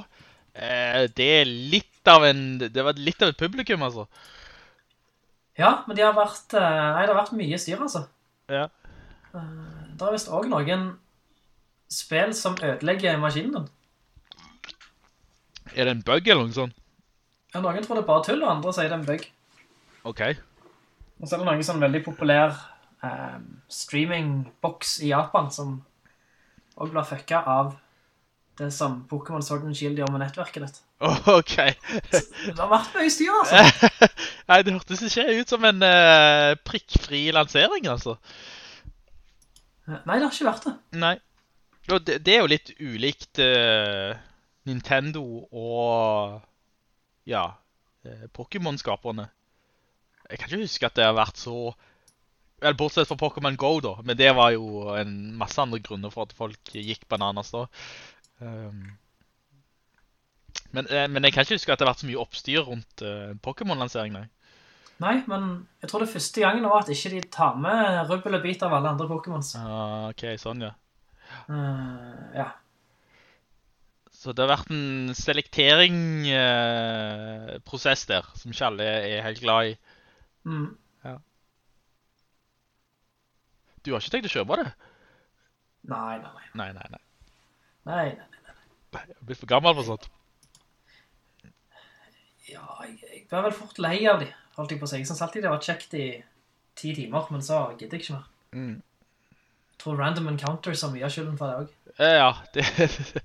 eh, det er litt av en Det var litt av et publikum, altså. Ja, men de har vært, eh, nei, det har vært mye styr, altså. Ja. Det er vist også noen spill som ødelegger maskinen din. Er det en bug eller noe sånt? Ja, noen tror det er bare tull, og andre sier det er en bug. OK. Og så er det noen sånn veldig populær eh, streaming-boks i Japan som også blir fucka av det som Pokémon Sword and Shield gjør med nettverket ditt. OK. Det har vært mye styr, altså. *laughs* Nei, det hørtes ikke ut som en eh, prikkfri lansering, altså. Nei, det har ikke vært det. Nei. Det, det er jo litt ulikt uh, Nintendo og ja, eh, Pokémon-skaperne. Jeg kan ikke huske at det har vært så Vel, bortsett fra Pokémon Go, da. Men det var jo en masse andre grunner for at folk gikk bananas da. Um, men, eh, men jeg kan ikke huske at det har vært så mye oppstyr rundt eh, Pokémon-lansering, nei. Nei, men jeg tror det første gangen var at ikke de tar med rubbel og bit av alle andre Pokémons. Ah, OK, sånn, ja. Eh, ja. Så det har vært en selekteringsprosess der, som ikke alle er helt glad i. Mm. Du har ikke tenkt å kjøpe det? Nei, nei, nei. Nei, nei, nei. Nei, nei, nei. Jeg blir for gammel for sånt. Ja, jeg, jeg ble vel fort lei av de, holdt jeg på å si. Jeg synes alltid det var kjekt i ti timer, men så gidder jeg ikke mer. Mm. Tror random encounters har mye av skylden for det. Eh, Ja, det,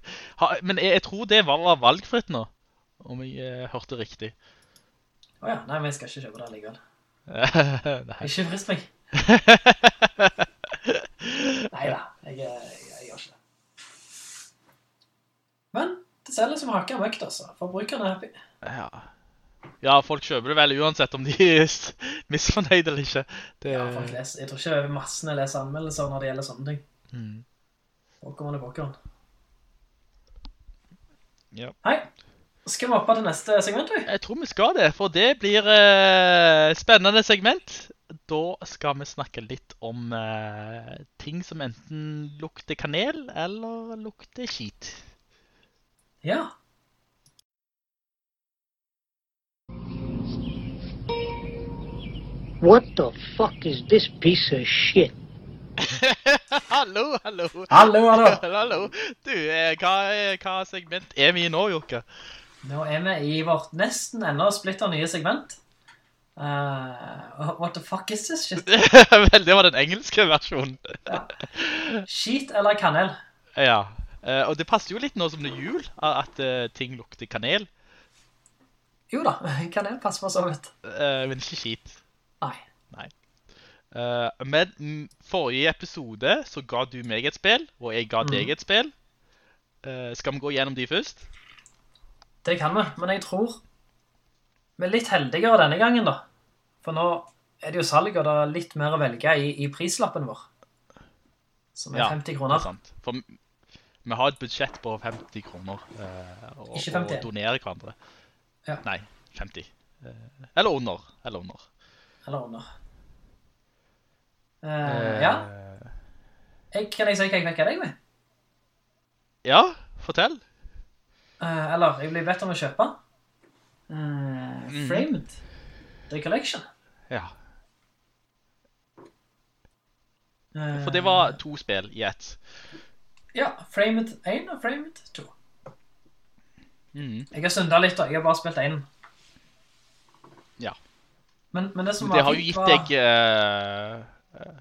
*laughs* men jeg, jeg tror det var valgfritt nå, om jeg eh, hørte riktig. Åja, nei, men jeg skal ikke kjøpe det likevel. *laughs* Ikke frist meg. *laughs* Neida, jeg, jeg, jeg gjør ikke det. Men det selger som hakker møkt, altså. Forbrukerne er happy. Ja. Ja, folk kjøper det vel uansett om de *laughs* er misfornøyde eller ikke. Det, Ja, folk leser. Jeg tror ikke massene leser anmeldelser når det gjelder sånne ting. Mm. Pokémon er Pokémon. Ja. Hei, skal vi hoppe til neste segment, vi? Jeg tror vi skal det, for det blir uh, spennende segment. Da skal vi snakke litt om uh, ting som enten lukter kanel eller lukter skit. Ja. What the fuck is this piece of shit? *laughs* hallo, hallo. Hallo, hallo. *laughs* hallo. Du, eh, hva, er- hva segment er vi i nå, Jokke? Nå er vi i vårt nesten enda splitter nye segment. Uh, what the fuck is this shit? *laughs* Vel, det var den engelske versjonen. Skit eller kanel? ja. uh, og det passer jo litt nå som det er jul, at uh, ting lukter kanel, Jo da, kanel passer på så vidt. eh, men ikke skit. Nei. Eh, men mm, forrige episode så ga du meg et spill, og jeg ga deg et spill. Uh, skal vi gå gjennom de først? Det kan vi, men jeg tror vi er litt heldigere denne gangen da. For nå er det jo salg, og det er litt mer å velge i, i prislappen vår. Som er Ja, 50 Det er sant. For vi- vi har et budsjett på 50 kroner. eh, og, Ikke 50. og donerer hverandre. Ja. Nei, 50. Eh, eller under. Eller under. Eller under. Eh, ja. Eh, Jeg, kan jeg si hva jeg vekker deg med? Ja, fortell. Uh, eller, jeg blir bedt om å kjøpe. Eh, Mhm. Framed. The Collection. Ja. For det var to spill i ett. Ja, Framed 1 og Framed 2. Mm. Jeg har synda litt, da. Jeg har bare spilt 1. Ja. Men, men det det var har jo gitt var- deg eh, eh,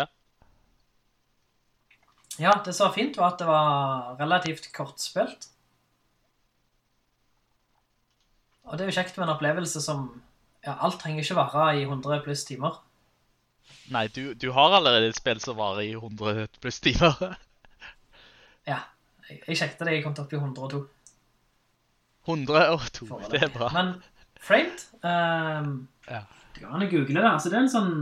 Ja. Ja, det som var fint var at det var relativt kortspilt. Og det er jo kjekt med en opplevelse som Ja, alt trenger ikke vare i 100 pluss timer. Nei, du, du har allerede et spill som varer i 100 pluss timer. *laughs* Ja. Jeg, jeg sjekket det, jeg kom opp i 102. 102. foreløpig. Det er bra. Men Framed Um, Ja. Det går an å google det. Altså, det er en sånn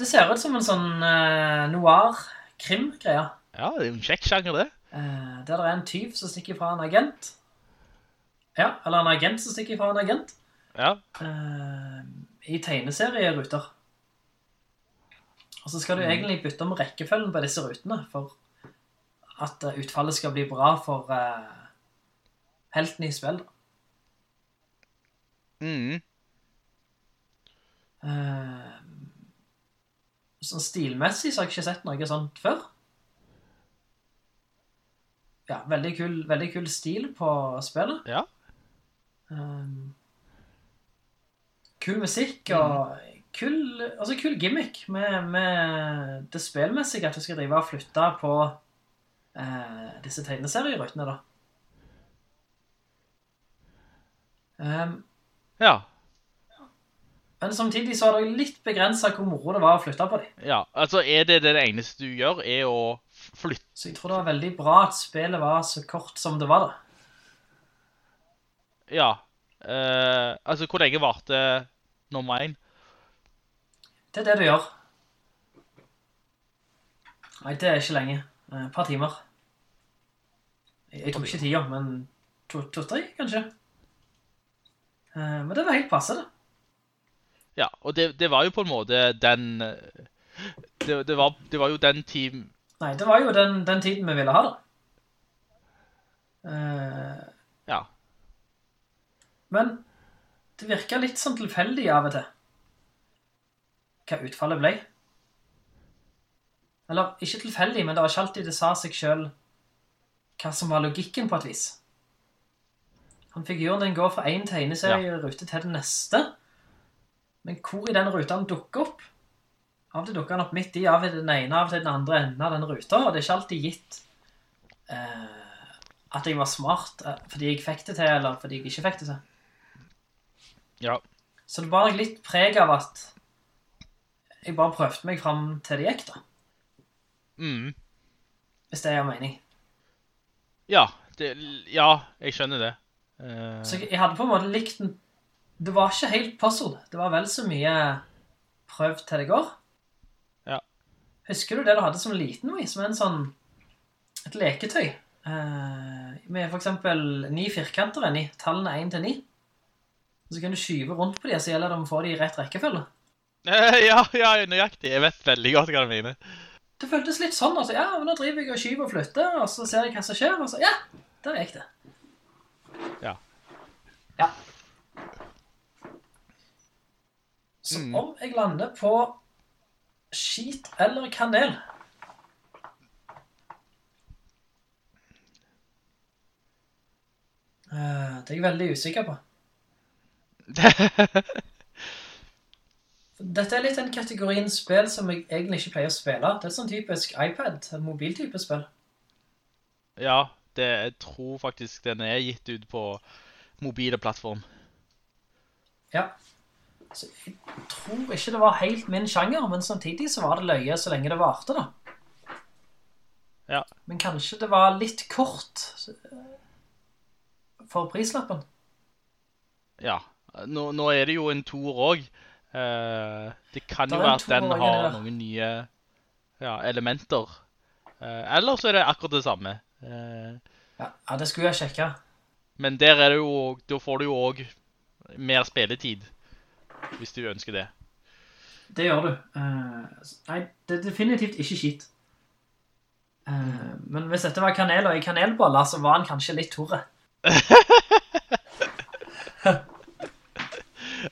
Det ser ut som en sånn uh, noir-krim-greie. Ja, det er en kjekk sjanger, det. Uh, der det er en tyv som stikker fra en agent. Ja, eller en agent som stikker fra en agent. Ja. Uh, I tegneserieruter. Og så skal du egentlig bytte om rekkefølgen på disse rutene for at utfallet skal bli bra for eh, helten i spill. da. Mhm. Eh, sånn stilmessig så har jeg ikke sett noe sånt før. Ja, veldig kul, veldig kul stil på spillet. Ja. Um, kul musikk og kul, altså kul gimmick med, med det spillmessige at du skal drive og flytte på uh, disse tegneserierutene da. Um, Ja. men samtidig så er det litt begrenset hvor moro det var å flytte på dem. ja. Altså, er det det eneste du gjør, er å flytte Så jeg tror det var veldig bra at spillet var så kort som det var da. Ja. Uh, altså, hvor lenge varte nummer én? Det er det du gjør. Nei, det er ikke lenge. Eh, Et par timer. Jeg, jeg tror ikke tida, men to-tre, kanskje. Eh, Men det var helt passe, det. Ja, og det, det var jo på en måte den eh, det, det, var, det var jo den team Nei, det var jo den, den tiden vi ville ha da. Uh, Ja. Men det virka litt sånn tilfeldig av og til. Hva utfallet ble. Eller ikke tilfeldig, men det var ikke alltid det sa seg sjøl hva som var logikken på et vis. Han figuren den går fra én tegneserierute til den neste. Men hvor i den ruta han dukker opp? Av til dukker han opp midt i, av den ene, av den andre enden av den ruta, og det er ikke alltid gitt uh, at jeg var smart uh, fordi jeg fikk det til, eller fordi jeg ikke fikk det til. Ja. Så det bar litt preg av at jeg bare prøvde meg fram til det gikk, da. Mm. Hvis det gir mening. Ja, det, ja, jeg skjønner det. Eh, Så jeg, hadde på en måte likt den Det var ikke helt puzzle. Det var vel så mye prøv til det går. Ja. Husker du det du hadde som liten, Louis? Som en sånn Et leketøy. Eh, med for eksempel ni firkanter inni. Tallene 1 til 9. Og så kan du skyve rundt på dem, så gjelder det om å få dem i rett rekkefølge. eh, ja, ja, nøyaktig. Jeg vet veldig godt hva du mener. Det føltes litt sånn. altså, ja, men Nå driver jeg og skyver og flytter, og så ser jeg hva som skjer. Og så ja, der gikk det. Ja. Ja. Så Mm. om jeg lander på skit eller kanel Eh, Det er jeg veldig usikker på. *laughs* Dette er litt den kategorien spill som jeg egentlig ikke pleier å spille. Det er sånn typisk iPad, mobiltype spill. ja, det, jeg tror faktisk den er gitt ut på mobile plattform. Ja. Så jeg tror ikke det var helt min sjanger, men samtidig så var det løye så lenge det varte, da. Ja. Men kanskje det var litt kort eh, for prislappen. Ja. Nå, nå er det jo en toer òg. Eh, det kan det jo være at den har noen nye ja, elementer. Eh, eller så er det akkurat det samme. Eh, Ja, ja, det skulle jeg sjekke. men der er det jo Da får du jo òg mer spilletid. Hvis du ønsker det. Det gjør du. Eh, nei, det er definitivt ikke skitt. Eh, men hvis dette var kanel og i kanelboller, så var han kanskje litt torre. *laughs*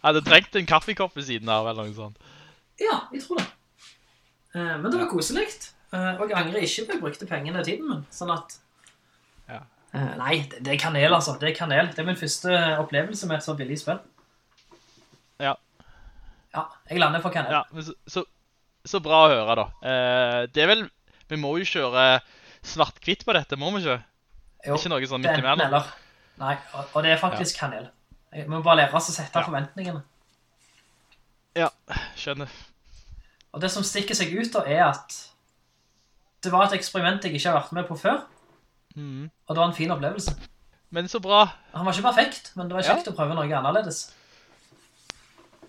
Hadde trengt en kaffekopp ved siden av, eller noe sånt. Ja, jeg tror det. Men det var koselig. Eh, og jeg angrer ikke på at jeg brukte pengene i tiden min. Sånn at Ja. Eh, Nei, det, det er kanel, altså. Det er kanel. Det er min første opplevelse med et så billig spill. Ja. Ja, jeg lander for kanel. Ja, men så, så, så bra å høre, da. Eh, det er vel Vi må jo kjøre svart-hvitt på dette, må vi ikke? Jo, Ikke noe sånn midt i imellom? eller. Nei, og, og det er faktisk kanel. Vi må bare lære oss å sette forventningene. Ja, skjønner. Og det som stikker seg ut da, er at det var et eksperiment jeg ikke har vært med på før, Mm. og det var en fin opplevelse. Men så bra. Han var ikke perfekt, men det var kjekt å prøve noe annerledes.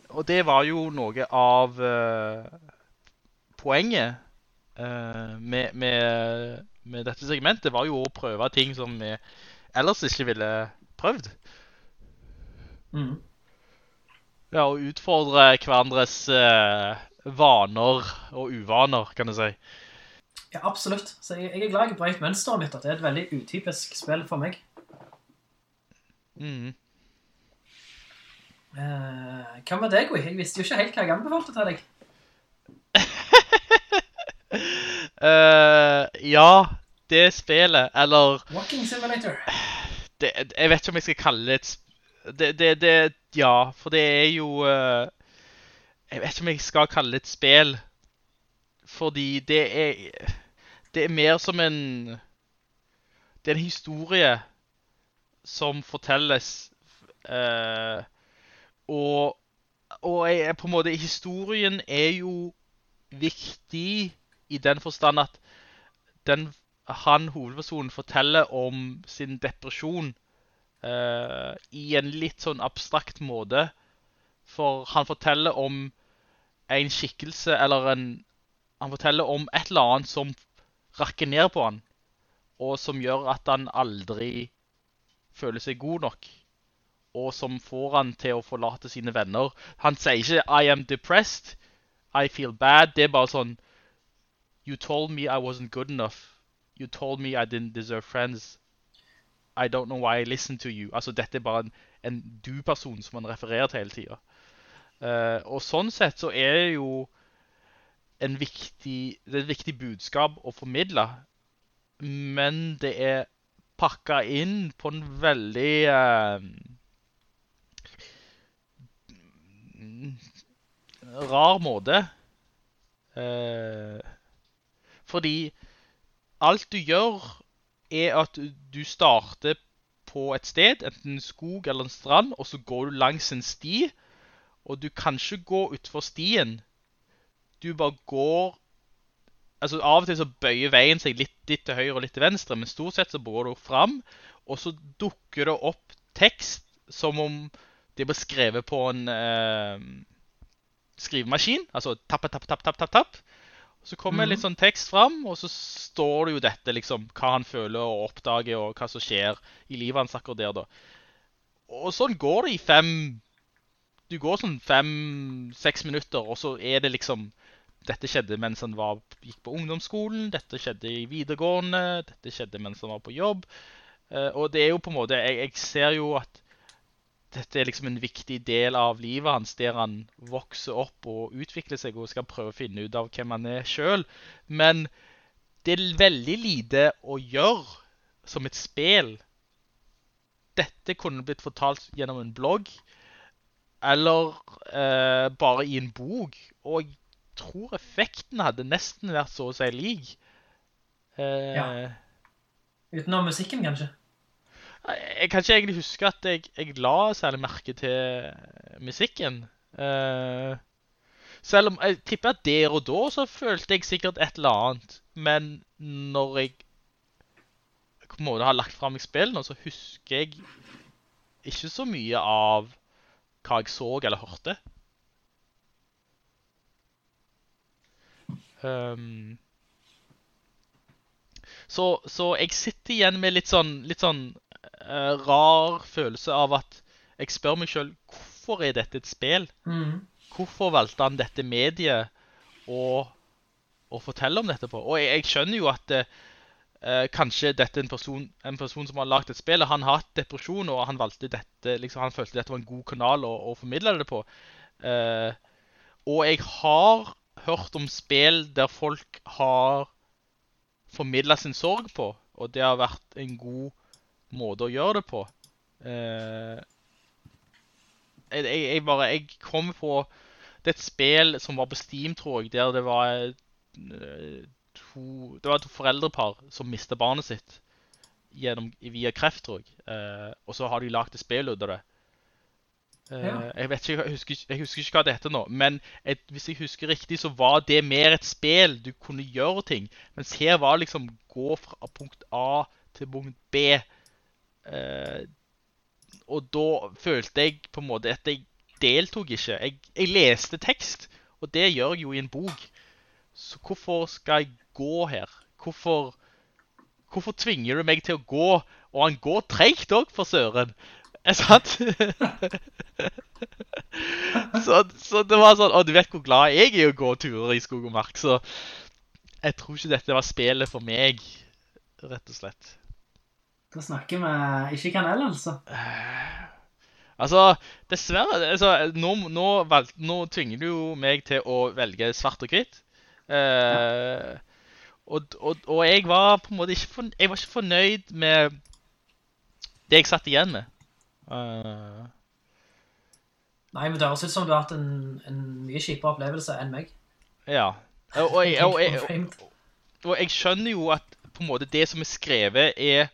Og det var jo noe av uh, poenget uh, med, med, med dette segmentet, var jo å prøve ting som vi ellers ikke ville prøvd. Mm. Ja, og utfordre hverandres uh, vaner og uvaner, kan du si. Ja, absolutt. Så jeg, jeg er glad jeg brøt mønsteret mitt, at det er et veldig utypisk spill for meg. Mm. Eh, hva med deg, Gui? Jeg visste jo ikke helt hva jeg anbefalte til deg. uh, *laughs* ja, det spillet, eller Walking Simulator. det, Jeg vet ikke om jeg skal kalle det et det, det, det Ja, for det er jo Uh, Jeg vet ikke om jeg skal kalle det et spill. Fordi det er Det er mer som en Det er en historie som fortelles. eh, og og jeg, på en måte Historien er jo viktig i den forstand at den, han, hovedpersonen, forteller om sin depresjon eh, i en litt sånn abstrakt måte. For han forteller om en skikkelse, eller en Han forteller om et eller annet som rakker ned på han, og som gjør at han aldri føler seg god nok. Og som får han til å forlate sine venner. Han sier ikke 'I am depressed', 'I feel bad'. Det er bare sånn You told me I wasn't good enough. You told me I didn't deserve friends. I don't know why I listened to you. Altså, dette er bare en, en du-person som han refererer til hele tida. Uh, og sånn sett så er det jo en viktig, det er et viktig budskap å formidle. Men det er pakka inn på en veldig eh, rar måte. Eh, fordi alt du gjør, er at du starter på et sted, enten en skog eller en strand, og så går du langs en sti. Og du kan ikke gå utfor stien. Du bare går Altså Av og til så bøyer veien seg litt, litt til høyre og litt til venstre, men stort sett så går du fram, og så dukker det opp tekst som om det ble skrevet på en eh, skrivemaskin. Altså tapp, tapp, tapp, tapp, tapp, tapp. Så kommer litt sånn tekst fram, og så står det jo dette, liksom, hva han føler og oppdager, og hva som skjer i livet hans akkurat der, da. Og sånn går det i fem Du går sånn fem-seks minutter, og så er det liksom Dette skjedde mens han var, gikk på ungdomsskolen, dette skjedde i videregående, dette skjedde mens han var på jobb. Eh, og det er jo på en måte Jeg, jeg ser jo at dette er liksom en viktig del av livet hans, der han vokser opp og utvikler seg og skal prøve å finne ut av hvem han er sjøl. Men det er veldig lite å gjøre som et spill. Dette kunne blitt fortalt gjennom en blogg eller eh, bare i en bok. Og tror effekten hadde nesten vært så å si lik. Eh, Ja. Utenom musikken, kanskje. jeg kan ikke egentlig huske at jeg, jeg la særlig merke til musikken. Eh, selv om jeg tipper at der og da så følte jeg sikkert et eller annet. Men når jeg på en måte har lagt frem meg spillene, så husker jeg ikke så mye av hva jeg så eller hørte. Ehm, så, så jeg sitter igjen med litt sånn, litt sånn uh, rar følelse av at jeg spør meg sjøl hvorfor er dette et spill? Mm. Hvorfor valgte han dette mediet å, å fortelle om dette på? Og jeg, jeg skjønner jo at eh, kanskje dette er en person, en person som har lagd et spill, og han har hatt depresjon, og han valgte dette, liksom, han følte dette var en god kanal å, å formidle det på. Uh, og jeg har hørt om spill der folk har formidla sin sorg på, og det har vært en god måte å gjøre det på. Eh, jeg, jeg, bare Jeg kom på Det er et spill som var på Steam, tror jeg, der det var eh, to Det var et foreldrepar som mista barnet sitt gjennom, via kreft, tror jeg. Eh, og så har de lagd et spill ut av det. Eh, Ja. jeg, vet ikke, jeg, husker, jeg husker ikke hva det heter nå, men et, hvis jeg husker riktig, så var det mer et spill. Du kunne gjøre ting. Mens her var liksom gå fra punkt A til punkt B. Eh, og da følte jeg på en måte at jeg deltok ikke. Jeg, jeg leste tekst, og det gjør jeg jo i en bok. Så hvorfor skal jeg gå her? Hvorfor, hvorfor tvinger du meg til å gå? Og han går treigt òg, for søren. Er sant? så, så det var sånn Og du vet hvor glad jeg er i å gå turer i skog og mark, så jeg tror ikke dette var spillet for meg, rett og slett. Da snakker vi ikke kanel, altså. Altså, dessverre altså, nå, nå, valg, nå tvinger du jo meg til å velge svart og hvitt. Eh, og, og, og jeg var på en måte ikke, forn- jeg var ikke fornøyd med det jeg satt igjen med. Eh, Nei, men det høres ut som du har hatt en, en mye kjipere opplevelse enn meg. ja. Og, og, jeg- og, jeg- og jeg skjønner jo at på en måte det som er skrevet, er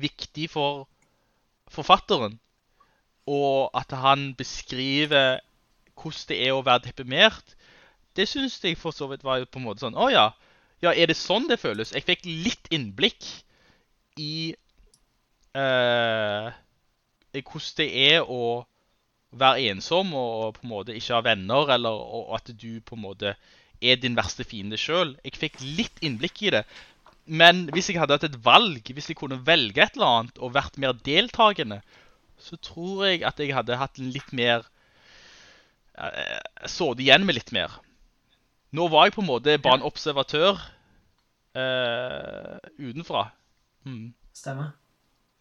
viktig for forfatteren. Og at han beskriver hvordan det er å være deprimert. Det syns jeg for så vidt var på en måte sånn Å ja. Ja, er det sånn det føles? Jeg fikk litt innblikk i uh, hvordan det er å være ensom og på en måte ikke ha venner, eller og at du på en måte er din verste fiende sjøl. Jeg fikk litt innblikk i det. Men hvis jeg hadde hatt et valg, hvis jeg kunne velge et eller annet og vært mer deltakende, så tror jeg at jeg hadde hatt en litt mer Så Sittet igjen med litt mer. Nå var jeg på en måte bare en observatør uh, utenfra. Mm. Stemmer.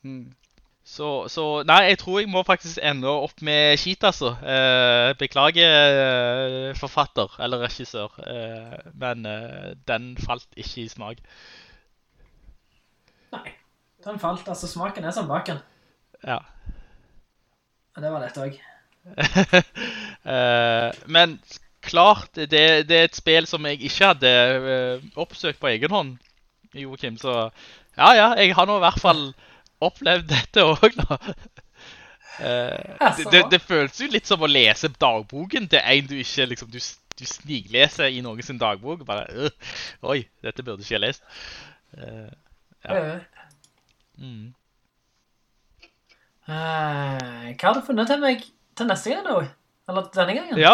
Mm. Så, så Nei, jeg tror jeg må faktisk ende opp med skit, altså. Eh, beklager, eh, forfatter eller regissør. Eh, men eh, den falt ikke i smak. Nei, den falt. Altså, smaken er som baken. Ja. Og det var dette òg. *laughs* Eh, men klart, det, det er et spill som jeg ikke hadde eh, oppsøkt på egen hånd, Joakim. Så ja, ja, jeg har nå i hvert fall opplevd dette òg, nå. Eh, det, det, det føles jo litt som å lese dagboken til en du ikke liksom, du, du snikleser i noen sin dagbok. Bare øh, Oi, dette burde ikke jeg lest. Eh, Ja. mm. Eh, hva har du funnet til meg til neste gang, nå? Eller denne gangen? Ja.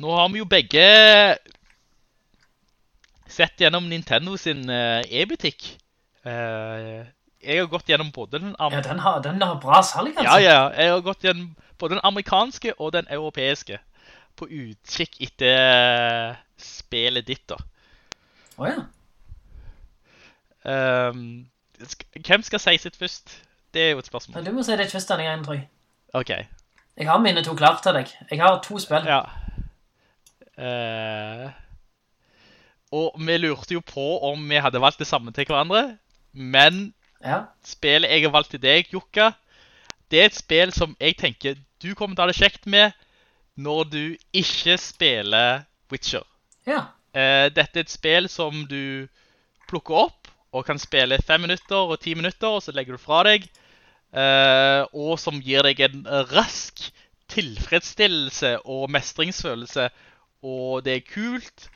Nå har vi jo begge sett gjennom Nintendo sin eh, e-butikk. Eh, jeg har gått gjennom både den, Ja, den har, den har bra salg, ja, altså. ja, jeg har gått gjennom både den amerikanske og den europeiske på utkikk etter eh, spillet ditt, da. Åja. ja. um, hvem skal si sitt først? Det er jo et spørsmål. Du må si det først denne gangen, tror jeg. OK. Jeg har mine to klart til deg. Jeg har to spill. Ja. Uh, og vi lurte jo på om vi hadde valgt det samme til hverandre. Men Ja. spillet jeg har valgt til deg, Jukka, det er et spill som jeg tenker du kommer til å ha det kjekt med når du ikke spiller Witcher. Ja. Eh, dette er et spill som du plukker opp og kan spille fem minutter og ti minutter, og så legger du fra deg. Eh, og som gir deg en rask tilfredsstillelse og mestringsfølelse. Og det er kult.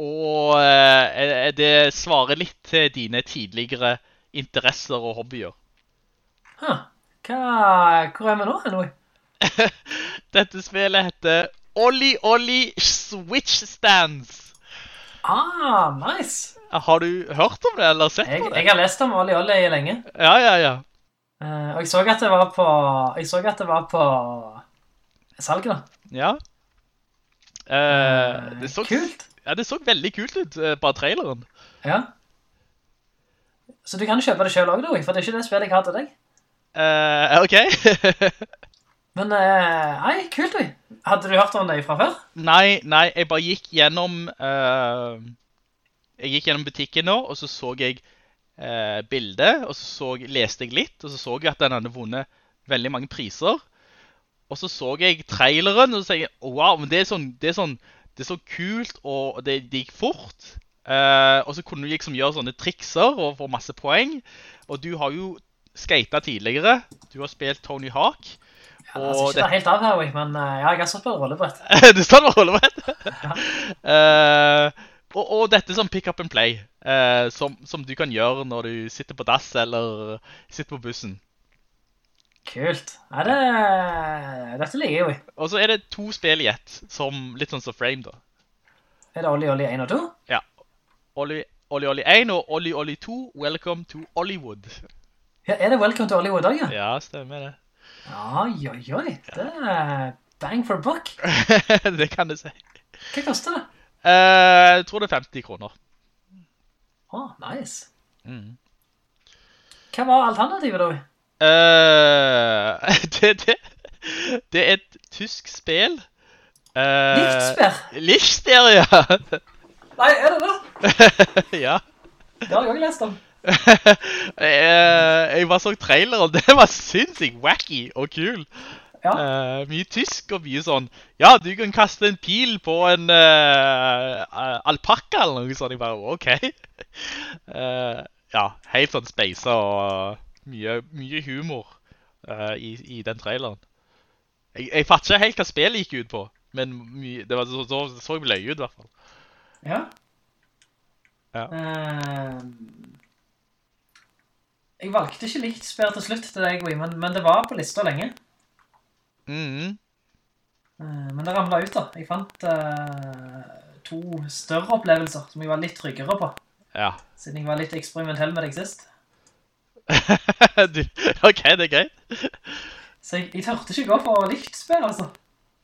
Og eh, det svarer litt til dine tidligere interesser og hobbyer. Huh. Hva, hvor er vi nå, Henry? *laughs* Dette spillet heter Olli Olli Switch Stands. Ah, nice. Har du hørt om det, eller sett Jeg, på det? jeg har lest om Olli Olli lenge. Ja, ja, ja. Uh, og jeg så at det var på Jeg så at det var på salget, da. Ja. Uh, det så, Kult. Ja, det så veldig kult ut bare traileren. Ja. Så du kan jo kjøpe det sjøl òg, for det er ikke det spillet jeg har til deg. Uh, OK. *laughs* Men uh, nei, kult. vi. Hadde du hørt om det fra før? nei, nei, jeg bare gikk gjennom Uh, Jeg gikk gjennom butikken nå, og så så jeg bildet, og så, så leste jeg litt, og så så jeg at den hadde vunnet veldig mange priser. Og så så jeg traileren, og så sa jeg wow, men det er sånn, det er sånn Det så kult, og det, det gikk fort. Eh, og så kunne du liksom gjøre sånne trikser og få masse poeng. Og du har jo skata tidligere. Du har spilt Tony Hawk. Ja, altså, ikke det helt av her, men eh, ja, jeg har stått på rollebrett. *laughs* du står på rollebrett. *laughs* Eh, og, og dette som pick up and play, eh, som, som du kan gjøre når du sitter på dass eller sitter på bussen. Kult. Er det, dette liker jeg jo. Og så er det to spill i ett, som litt sånn som Frame, da. Er det Olli Olli 1 og 2? Ja. Olli Olli, Olli 1 og Olli Olli 2, Welcome to Hollywood. Ja, er det Welcome to Hollywood også, ja? Ja, stemmer det. Oi, oi, oi. Det er bang for buck. *laughs* det kan du si. Hva koster det? Eh, jeg tror det er 50 kroner. Å, nice. Mm. Hva var alternativet, da? Eh, *laughs* det, det, det er et tysk spill. Uh, Lichtsperr? Lichtsperr, ja. Nei, er det det? *laughs* ja. Det har jeg også lest om. uh, *laughs* jeg bare så traileren. Det var sinnssykt wacky og kul. Ja. Uh, mye tysk og mye sånn Ja, du kan kaste en pil på en uh, alpakka eller noe sånt. Jeg bare OK. Eh, ja, helt sånn speisa og mye, mye humor uh, i, i den traileren. Jeg, jeg fatter ikke helt hva spillet gikk ut på, men det, var, så, så, så løye ut, i hvert fall. Ja. Ja. Uh, jeg valgte ikke Lichtsperr til slutt til deg, men, men det var på lista lenge. Mhm. Uh, men det ramla ut, da. Jeg fant to større opplevelser som jeg var litt tryggere på. Ja. Siden jeg var litt eksperimentell med deg sist. *laughs* du, OK, det er greit. Så jeg, jeg tørte ikke gå for Lichtsperr, altså.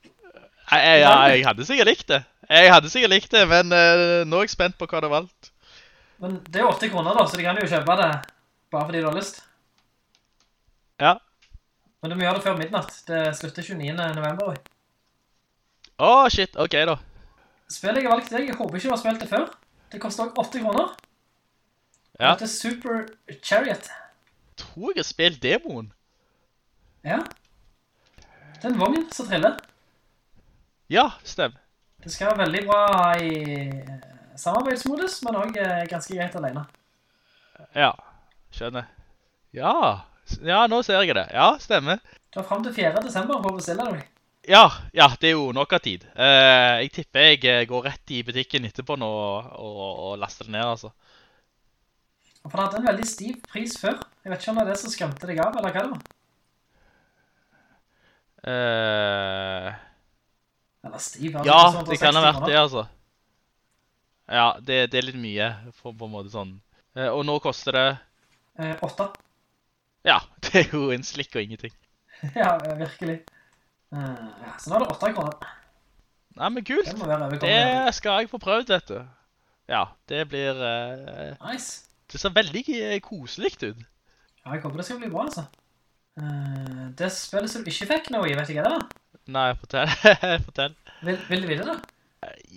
Jeg, jeg, ja, jeg hadde sikkert likt det. Jeg hadde sikkert likt det, men uh, nå er jeg spent på hva du har valgt. Men det er åtte kroner, da, så de kan jo kjøpe det bare fordi du har lyst. Ja. Men du må gjøre det før midnatt. Det slutter 29. november. Åh, Å, shit. OK, da. Spillet jeg har valgt deg, jeg håper ikke du har spilt det før. Det koster også 80 kroner. Ja. Det er Super Chariot. Tror jeg har spilt demoen. Ja. Det er en vogn som triller. Ja, stemmer. Det skal være veldig bra i eh, samarbeidsmodus, men også eh, ganske greit alene. Ja, skjønner. Ja, ja, nå ser jeg det. Ja, stemmer. Du har frem til 4. desember på å bestille deg. Ja, ja, det er jo nok av tid. Eh, jeg tipper jeg går rett i butikken etterpå nå og, og, og laster det ned, altså. For det hadde en veldig stiv pris før. Jeg vet ikke om det er det som skremte deg av, eller hva det var. Uh... Eller stiv, altså, ja, sånn det kan ha vært det, altså. Ja, det, det er litt mye, på, på en måte sånn. Uh, og nå koster det, uh, Åtte. ja, *laughs* det er jo en slikk og ingenting. *laughs* ja, eh, virkelig. Uh, så nå er det åtte kroner. Nei, men kult. Det. Det skal jeg få prøvd, vet du. Ja, det blir... Uh, Nice. Det ser veldig eh, koselig ut. Ja, jeg håper det skal bli bra, altså. Eh, det spillet som du ikke fikk nå i, vet ikke hva det var. Nei, fortell. *laughs* fortell. Vil, vil du vite det?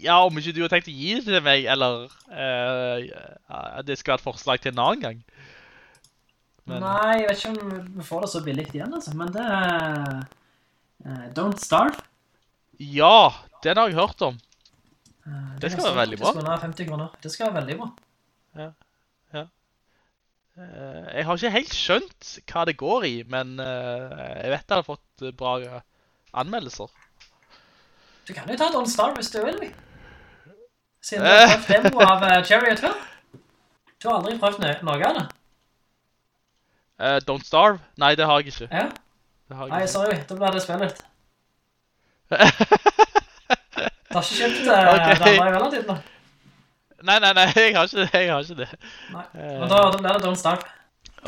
Ja, om ikke du har tenkt å gi det til meg, eller uh, ja, det skal være et forslag til en annen gang. Men, Nei, jeg vet ikke om vi får det så billig igjen, altså. Men det er... Uh, Don't Starve. ja, den har jeg hørt om. Uh, Det skal være veldig bra. 50 kroner, 50 kroner. Det skal være veldig bra. Eh, jeg har ikke helt skjønt hva det går i, men eh, jeg vet jeg har fått eh, bra eh, anmeldelser. Du kan jo ta Don't Starve hvis du vil, vi. Siden du har prøvd demo av Chariot før. Du har aldri prøvd noe av det. Uh, Don't Starve? Nei, det har jeg ikke. Ja? Nei, ikke. sorry, da blir det spillet. *laughs* Du har ikke kjøpt uh, okay. det andre i mellomtiden, da? Nei, nei, nei, *laughs* jeg har ikke det. Jeg har ikke det. Nei. Eh. Men da, da blir det Don't Starve.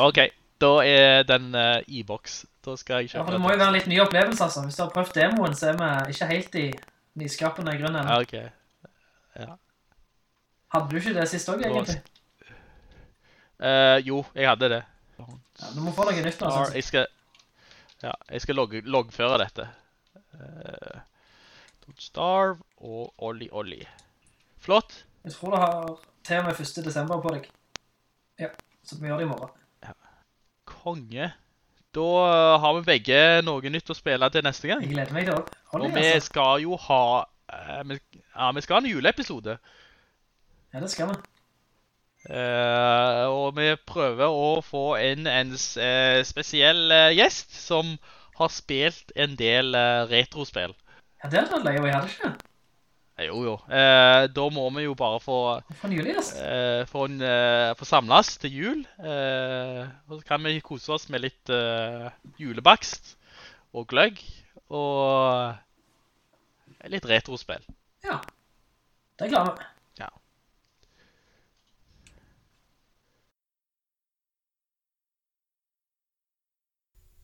OK, da er den uh, i boks. Da skal jeg Ja, kjøpe for det må jo være en litt ny opplevelse, altså. Hvis du har prøvd demoen, så er vi ikke helt i nyskapende grunn ennå. Ja, OK. Hadde du ikke det sist også, egentlig? Uh, jo, jeg hadde det. Ja, du må få noe nytt Star, altså. jeg skal, ja, jeg skal logge, loggføre dette. Uh, Don't Starve og Ollie Ollie. Flott. Jeg tror du har til og med 1. desember på deg. Ja, så vi gjør det i morgen. Konge. Da har vi begge noe nytt å spille til neste gang. Jeg gleder meg til det. Og vi altså. skal jo ha eh, Ja, vi skal ha en juleepisode. Ja, det skal vi. Uh, og vi prøver å få inn en s- eh, spesiell uh, gjest som har spilt en del uh, retrospill. Ja, det hadde vært løye, og jeg hadde ikke det. Eh, Jo, jo. Eh, da må vi jo bare få julegjest. eh, få, en, eh, få samles til jul. Eh, og så kan vi kose oss med litt julebakst og gløgg. Og litt retrospill. Ja. Det klarer vi.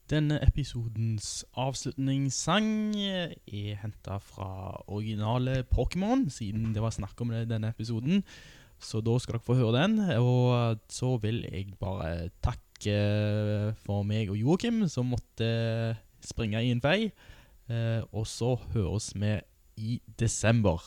Denne episodens avslutningssang er hentet fra originale Pokémon, siden det var snakk om det i denne episoden. Så da skal dere få høre den, og så vil jeg bare takke for meg og Joakim, som måtte springe i en vei. Eh, Og så høres vi i desember.